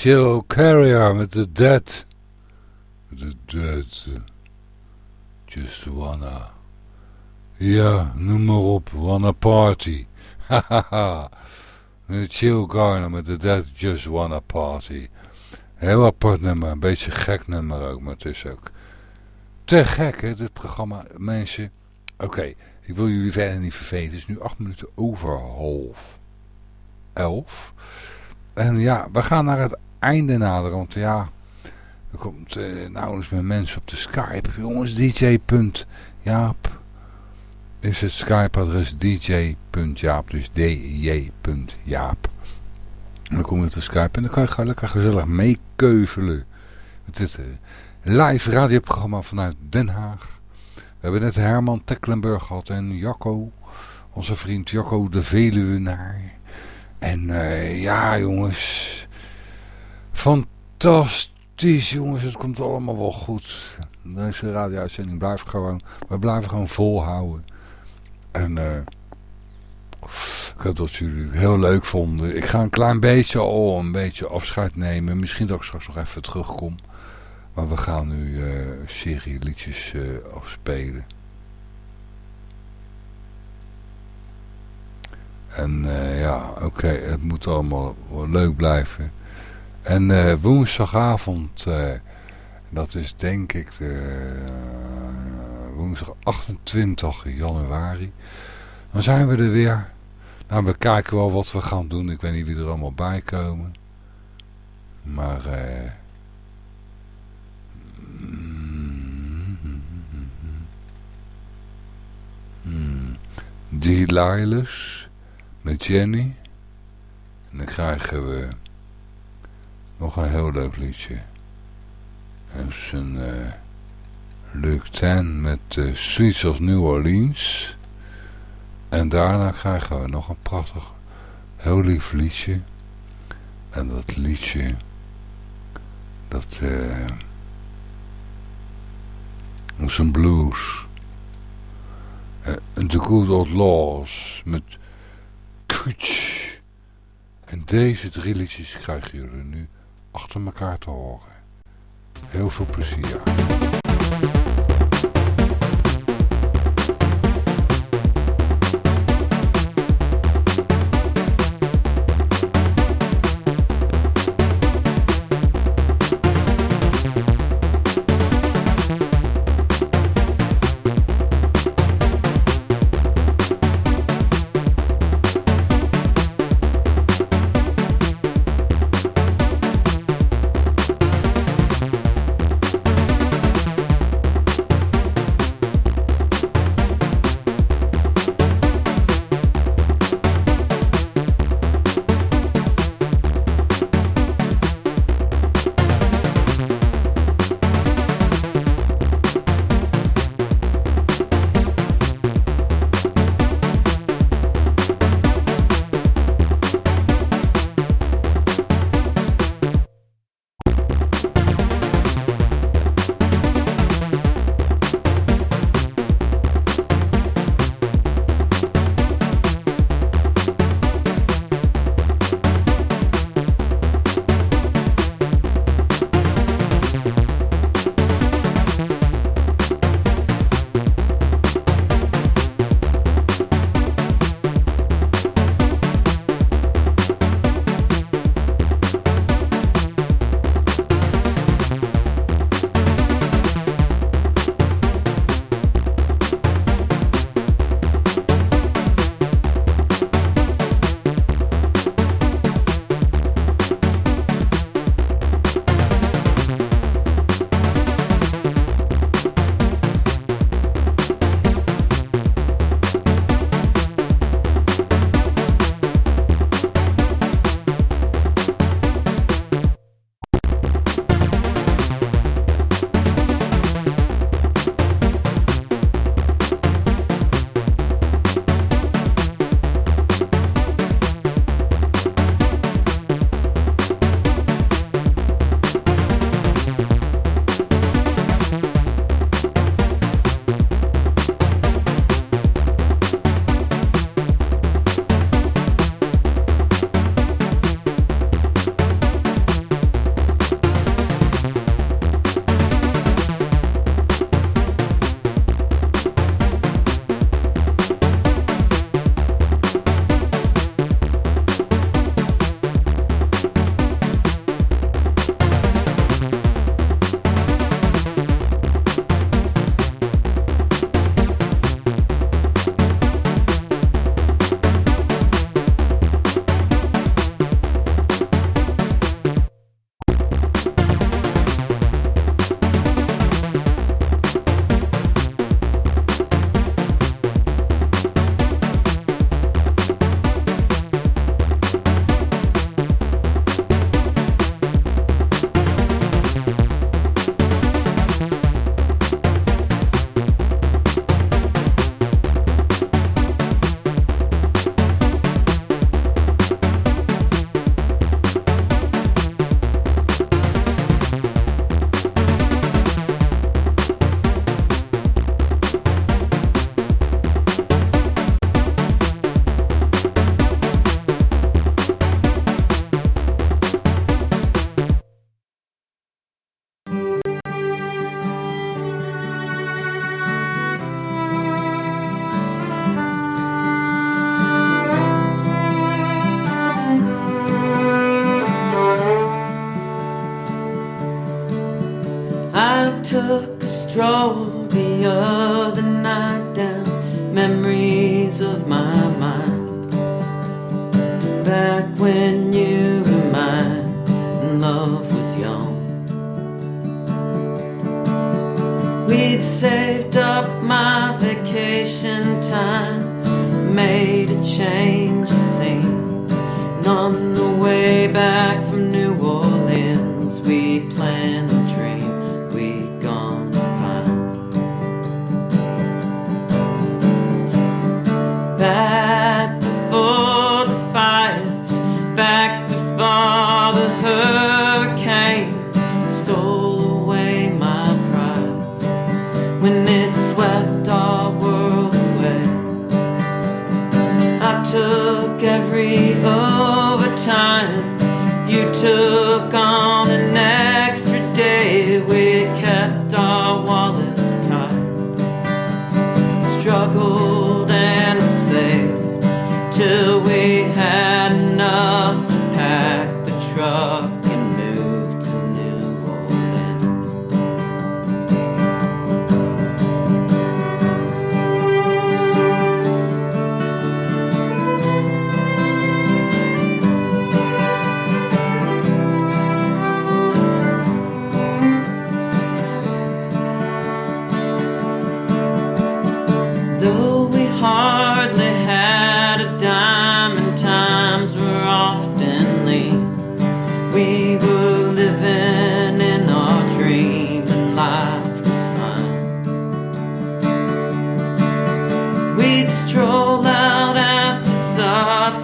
Cheryl Carrier met The Dead. The Dead. Just wanna. Ja, noem maar op. Wanna party. Hahaha. Chill Garner met The Dead Just Wanna Party. Heel apart nummer. Een beetje gek nummer ook. Maar het is ook te gek hè, dit programma. Mensen. Oké, ik wil jullie verder niet vervelen. Het is nu acht minuten over half elf. En ja, we gaan naar het einde naderen. Want ja, Er komt eh, nauwelijks meer mensen op de Skype. Jongens, dj.jaap is het Skype-adres dj.jaap. Dus dj.jaap. En dan kom je op de Skype en dan kan je gewoon lekker gezellig meekeuvelen. Met dit eh, live radioprogramma vanuit Den Haag. We hebben net Herman Tecklenburg gehad en Jacco. Onze vriend Jacco de Veluwenaar. En eh, ja jongens. Fantastisch jongens. Het komt allemaal wel goed. Deze radio-uitzending blijft gewoon. We blijven gewoon volhouden. En eh, ik hoop dat jullie het heel leuk vonden. Ik ga een klein beetje al een beetje afscheid nemen. Misschien dat ik straks nog even terugkom. Maar we gaan nu eh serie liedjes eh, afspelen. En ja, oké, het moet allemaal leuk blijven. En eh, woensdagavond, eh, dat is denk ik de, eh, woensdag 28 januari. Dan zijn we er weer. Nou, we kijken wel wat we gaan doen. Ik weet niet wie er allemaal bij komen. Maar... eh Hmm. Delilus met Jenny. En dan krijgen we nog een heel leuk liedje. Dat is een uh, Luc Ten met uh, Streets of New Orleans. En daarna krijgen we nog een prachtig, heel lief liedje. En dat liedje, dat uh, is een blues. Uh, The Good Old Laws met Kutsch. En deze drie liedjes krijgen jullie nu achter elkaar te horen. Heel veel plezier.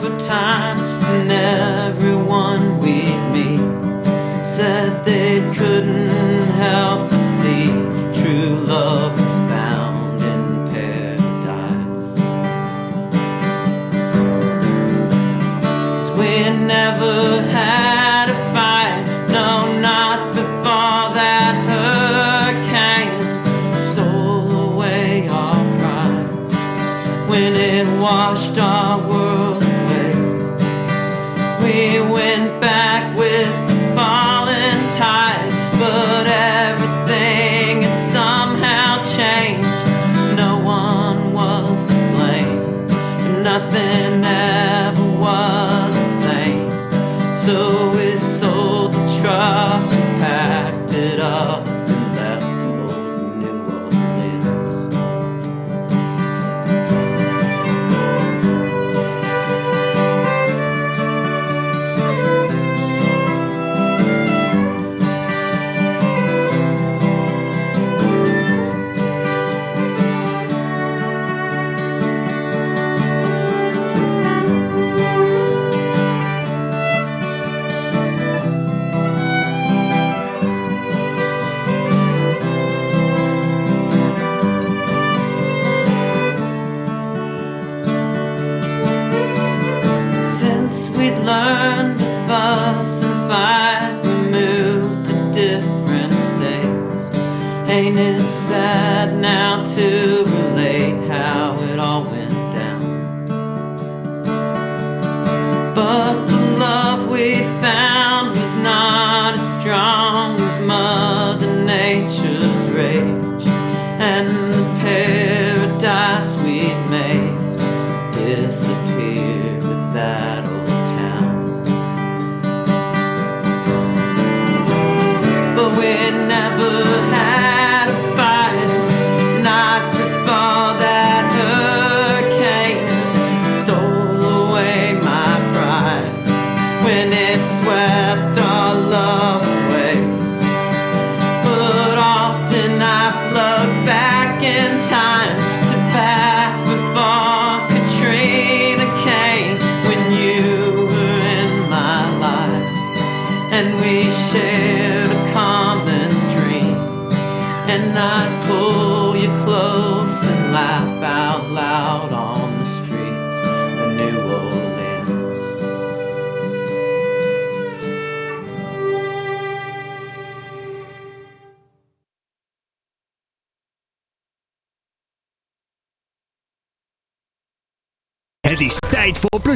Supper time, and everyone we'd meet said they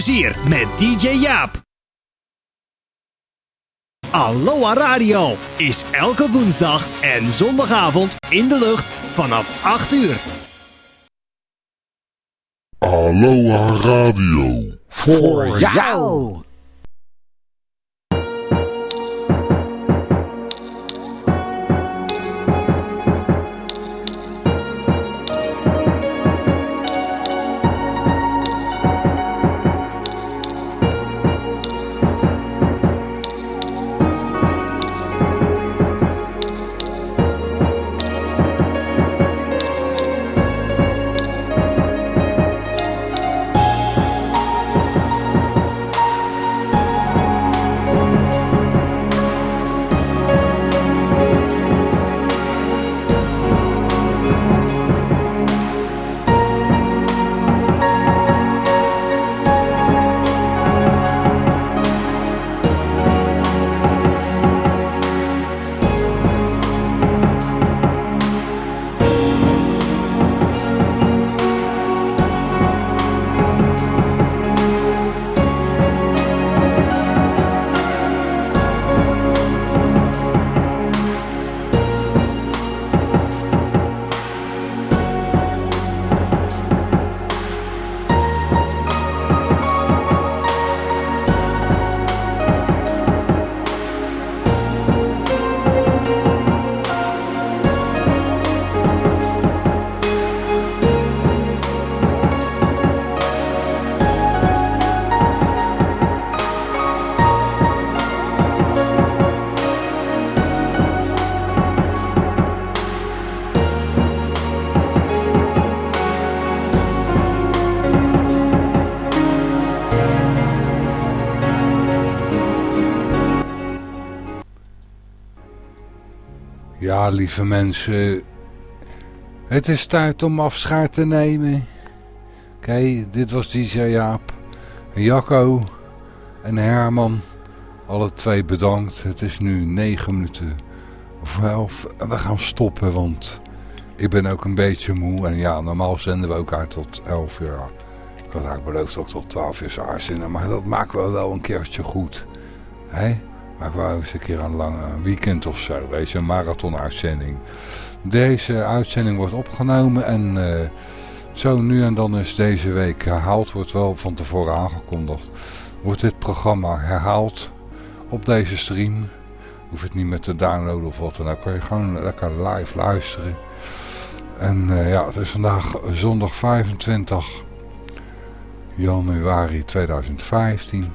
plezier met DJ Jaap. Aloha Radio is elke woensdag en zondagavond in de lucht vanaf 8 uur. Aloha Radio. Voor jou. Lieve mensen. Het is tijd om afscheid te nemen. Oké, dit was DJ Jaap. Jacco en Herman. Alle twee bedankt. Het is nu negen minuten voor elf. En we gaan stoppen, want ik ben ook een beetje moe. En ja, normaal zenden we ook tot elf uur. Ik had eigenlijk beloofd ook tot twaalf uur zou. Maar dat maken we wel een keertje goed. Hé? Maar ik wou eens een keer een lange weekend of zo, weet een marathon-uitzending. Deze uitzending wordt opgenomen en eh, zo nu en dan is deze week herhaald, wordt wel van tevoren aangekondigd. Wordt dit programma herhaald op deze stream. Hoef het niet meer te downloaden of wat dan ook. Kan je gewoon lekker live luisteren. En eh, ja, het is vandaag zondag 25 januari 2015.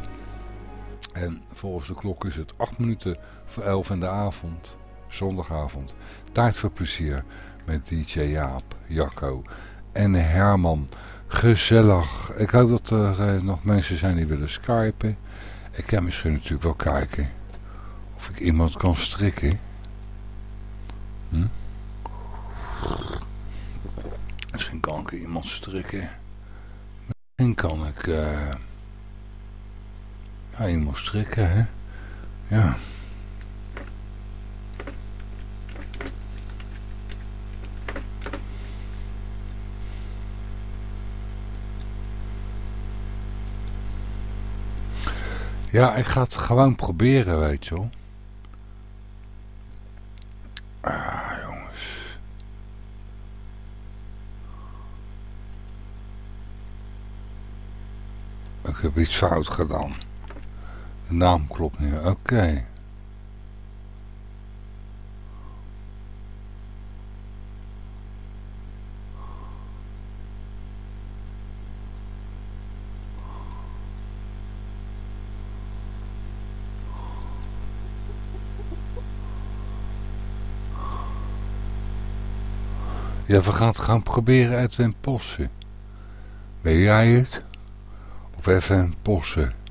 En volgens de klok is het 8 minuten voor 11 in de avond, zondagavond. Tijd voor plezier met DJ Jaap, Jacco en Herman. Gezellig. Ik hoop dat er eh, nog mensen zijn die willen skypen. Ik kan misschien natuurlijk wel kijken of ik iemand kan strikken. Hm? Misschien kan ik iemand strikken. Misschien kan ik... eh ja, je moet strikken, hè? Ja. Ja, ik ga het gewoon proberen, weet je wel. Ah, jongens. Ik heb iets fout gedaan. De naam klopt niet. Oké. Ja, we gaan het gaan proberen Edwin Possen. Ben jij het? Of even Possen?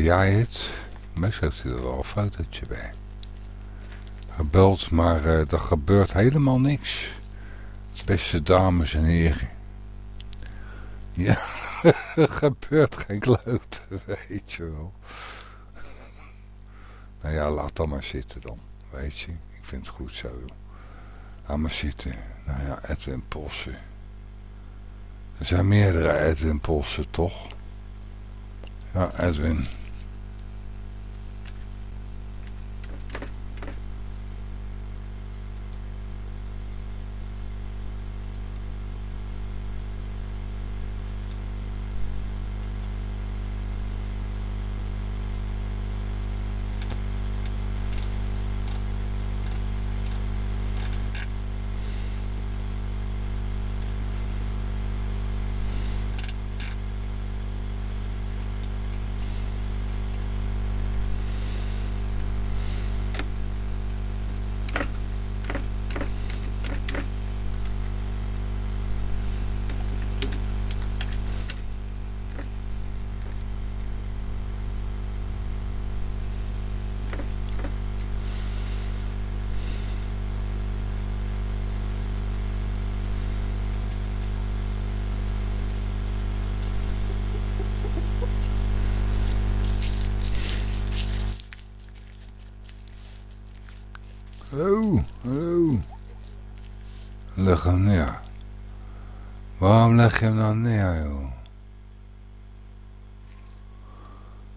Jij het? Meestal heeft hij er wel een fotootje bij. Belt, maar uh, er gebeurt helemaal niks. Beste dames en heren. Ja, er gebeurt geen klote, weet je wel. Nou ja, laat dan maar zitten dan, weet je. Ik vind het goed zo. Laat maar zitten. Nou ja, Edwin Possen. Er zijn meerdere Edwin Possen, toch? Ja, Edwin. Hallo, hallo. Leg hem neer. Waarom leg je hem dan neer, joh?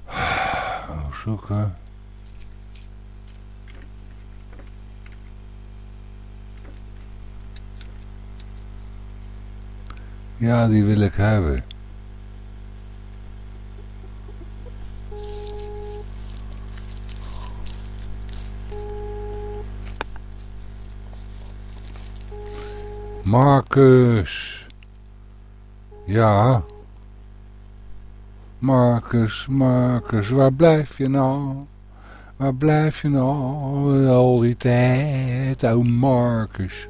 Oh, zoeken. Ja, die wil ik hebben. Marcus. Ja. Marcus, Marcus, waar blijf je nou? Waar blijf je nou al die tijd? Oh, Marcus.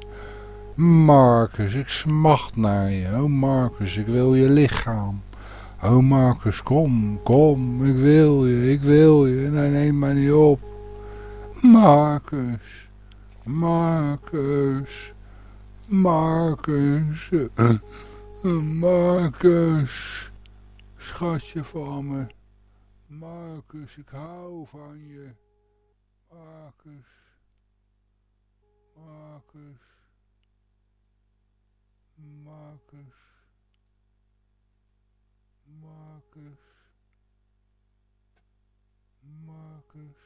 Marcus, ik smacht naar je. Oh, Marcus, ik wil je lichaam. Oh, Marcus, kom, kom. Ik wil je, ik wil je. Nee, neem mij niet op. Marcus. Marcus. Marcus. Marcus. Schatje van me. Marcus, ik hou van je. Marcus. Marcus. Marcus. Marcus. Marcus.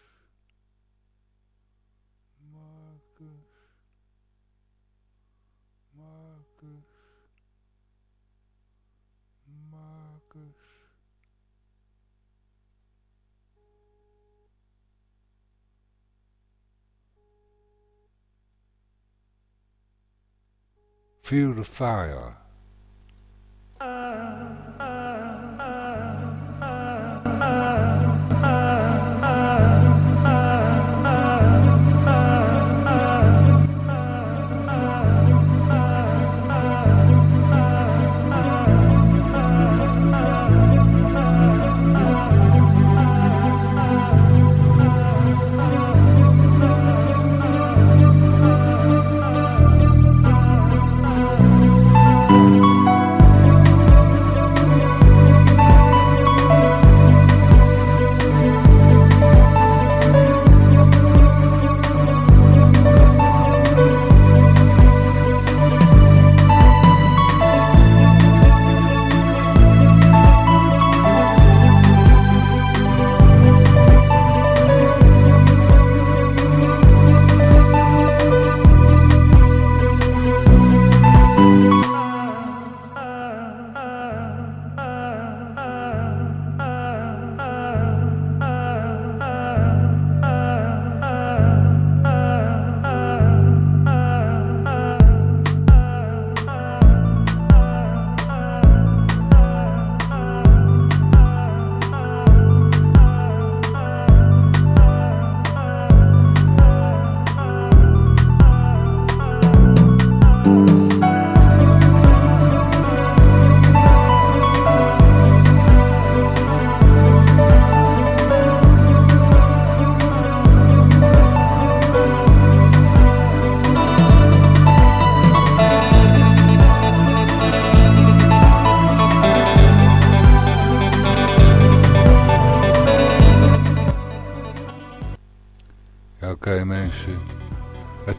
Feel the fire. Uh.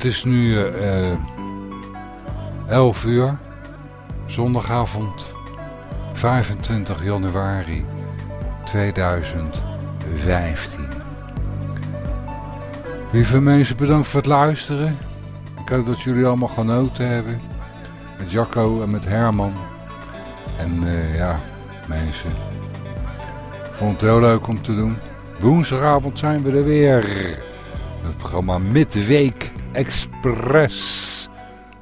Het is nu eh 11 uur. Zondagavond 25 januari 2015. Lieve mensen, bedankt voor het luisteren. Ik hoop dat jullie allemaal genoten hebben. Met Jacco en met Herman. En eh, ja, mensen. Ik vond het heel leuk om te doen. Woensdagavond zijn we er weer. Het programma Midweek Express.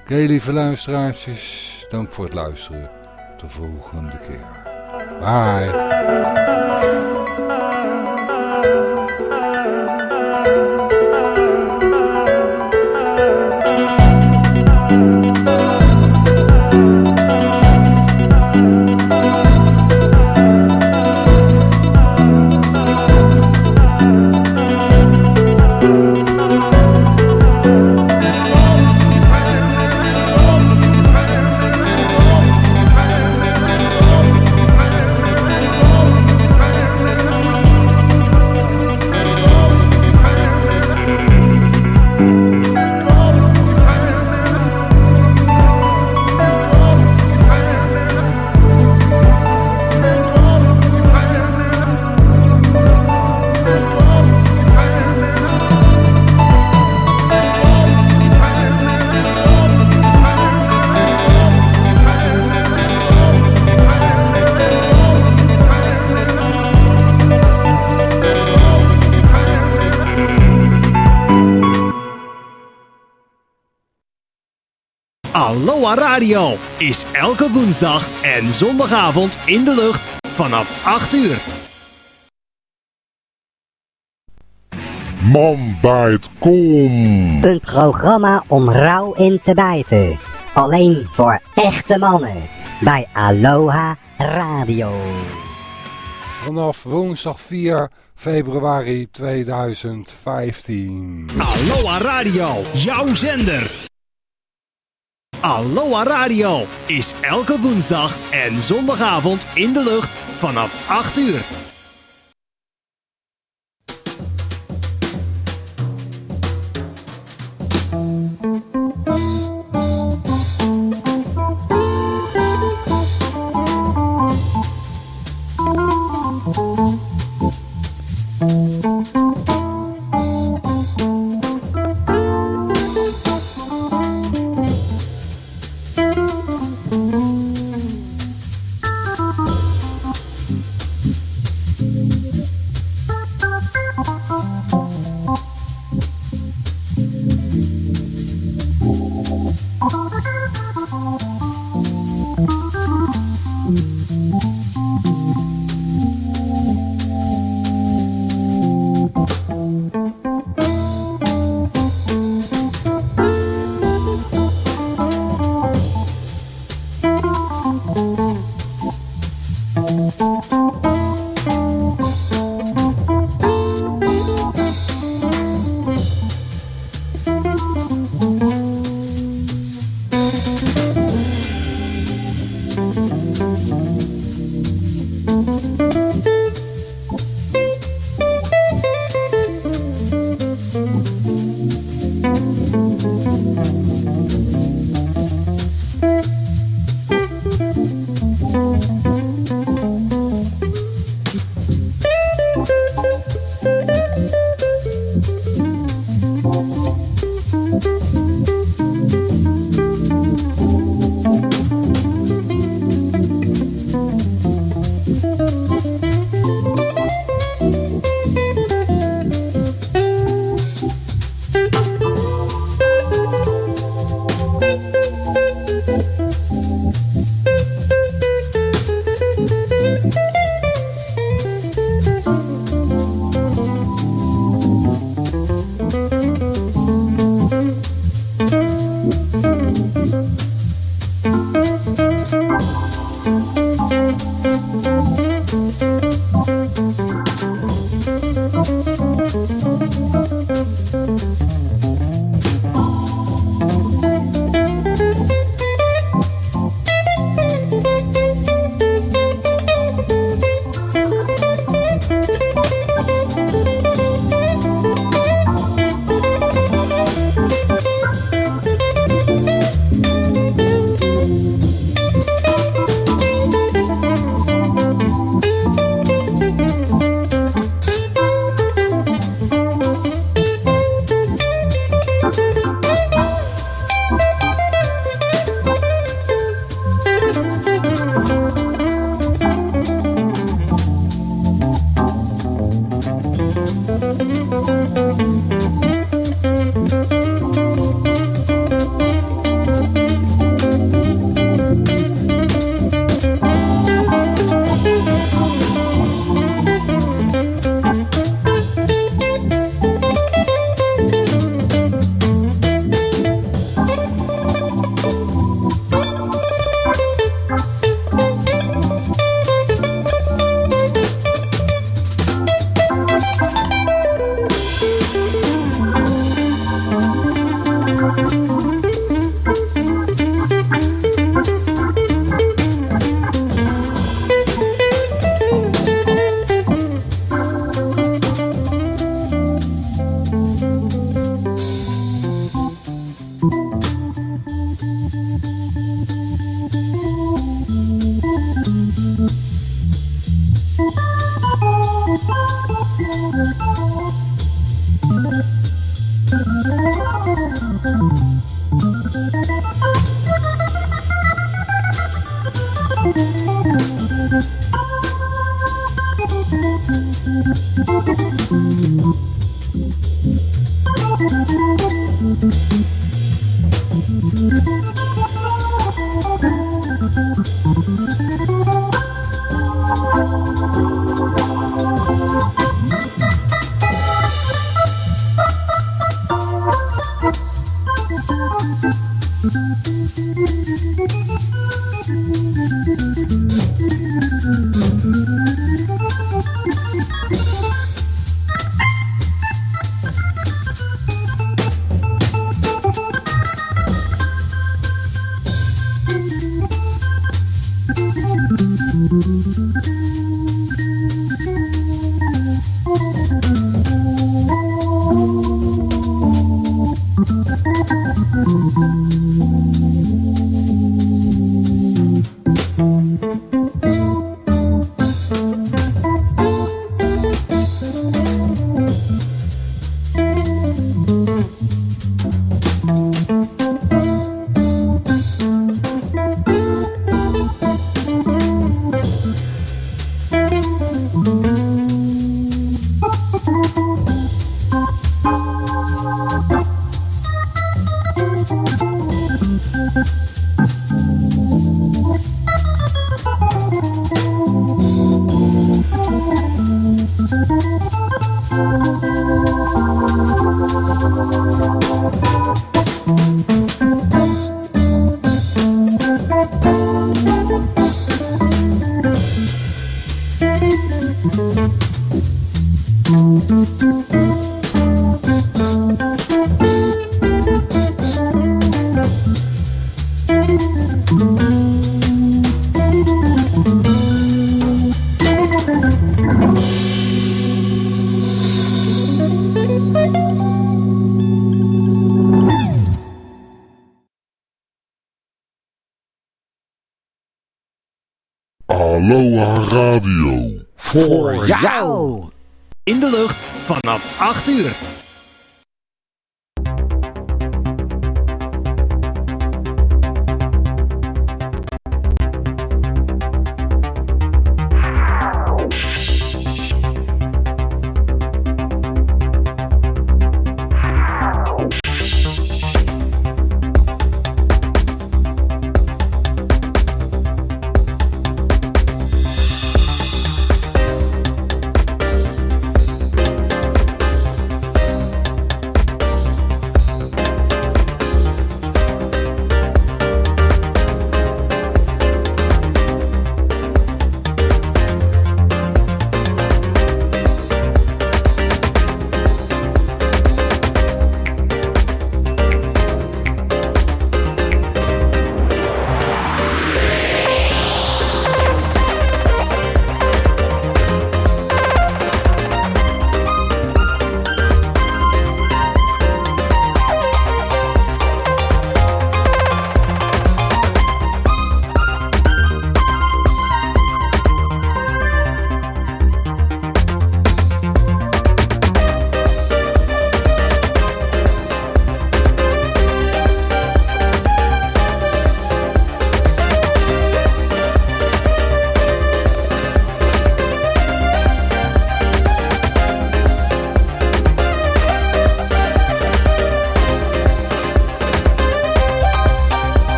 Oké, lieve luisteraartjes. Dank voor het luisteren. Tot de volgende keer. Bye. Aloha Radio is elke woensdag en zondagavond in de lucht vanaf 8 uur. Man bijt kom. Een programma om rauw in te bijten. Alleen voor echte mannen. Bij Aloha Radio. Vanaf woensdag 4 februari 2015. Aloha Radio, jouw zender. Aloha Radio is elke woensdag en zondagavond in de lucht vanaf 8 uur.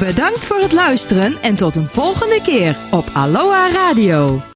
Bedankt voor het luisteren en tot een volgende keer op Aloha Radio.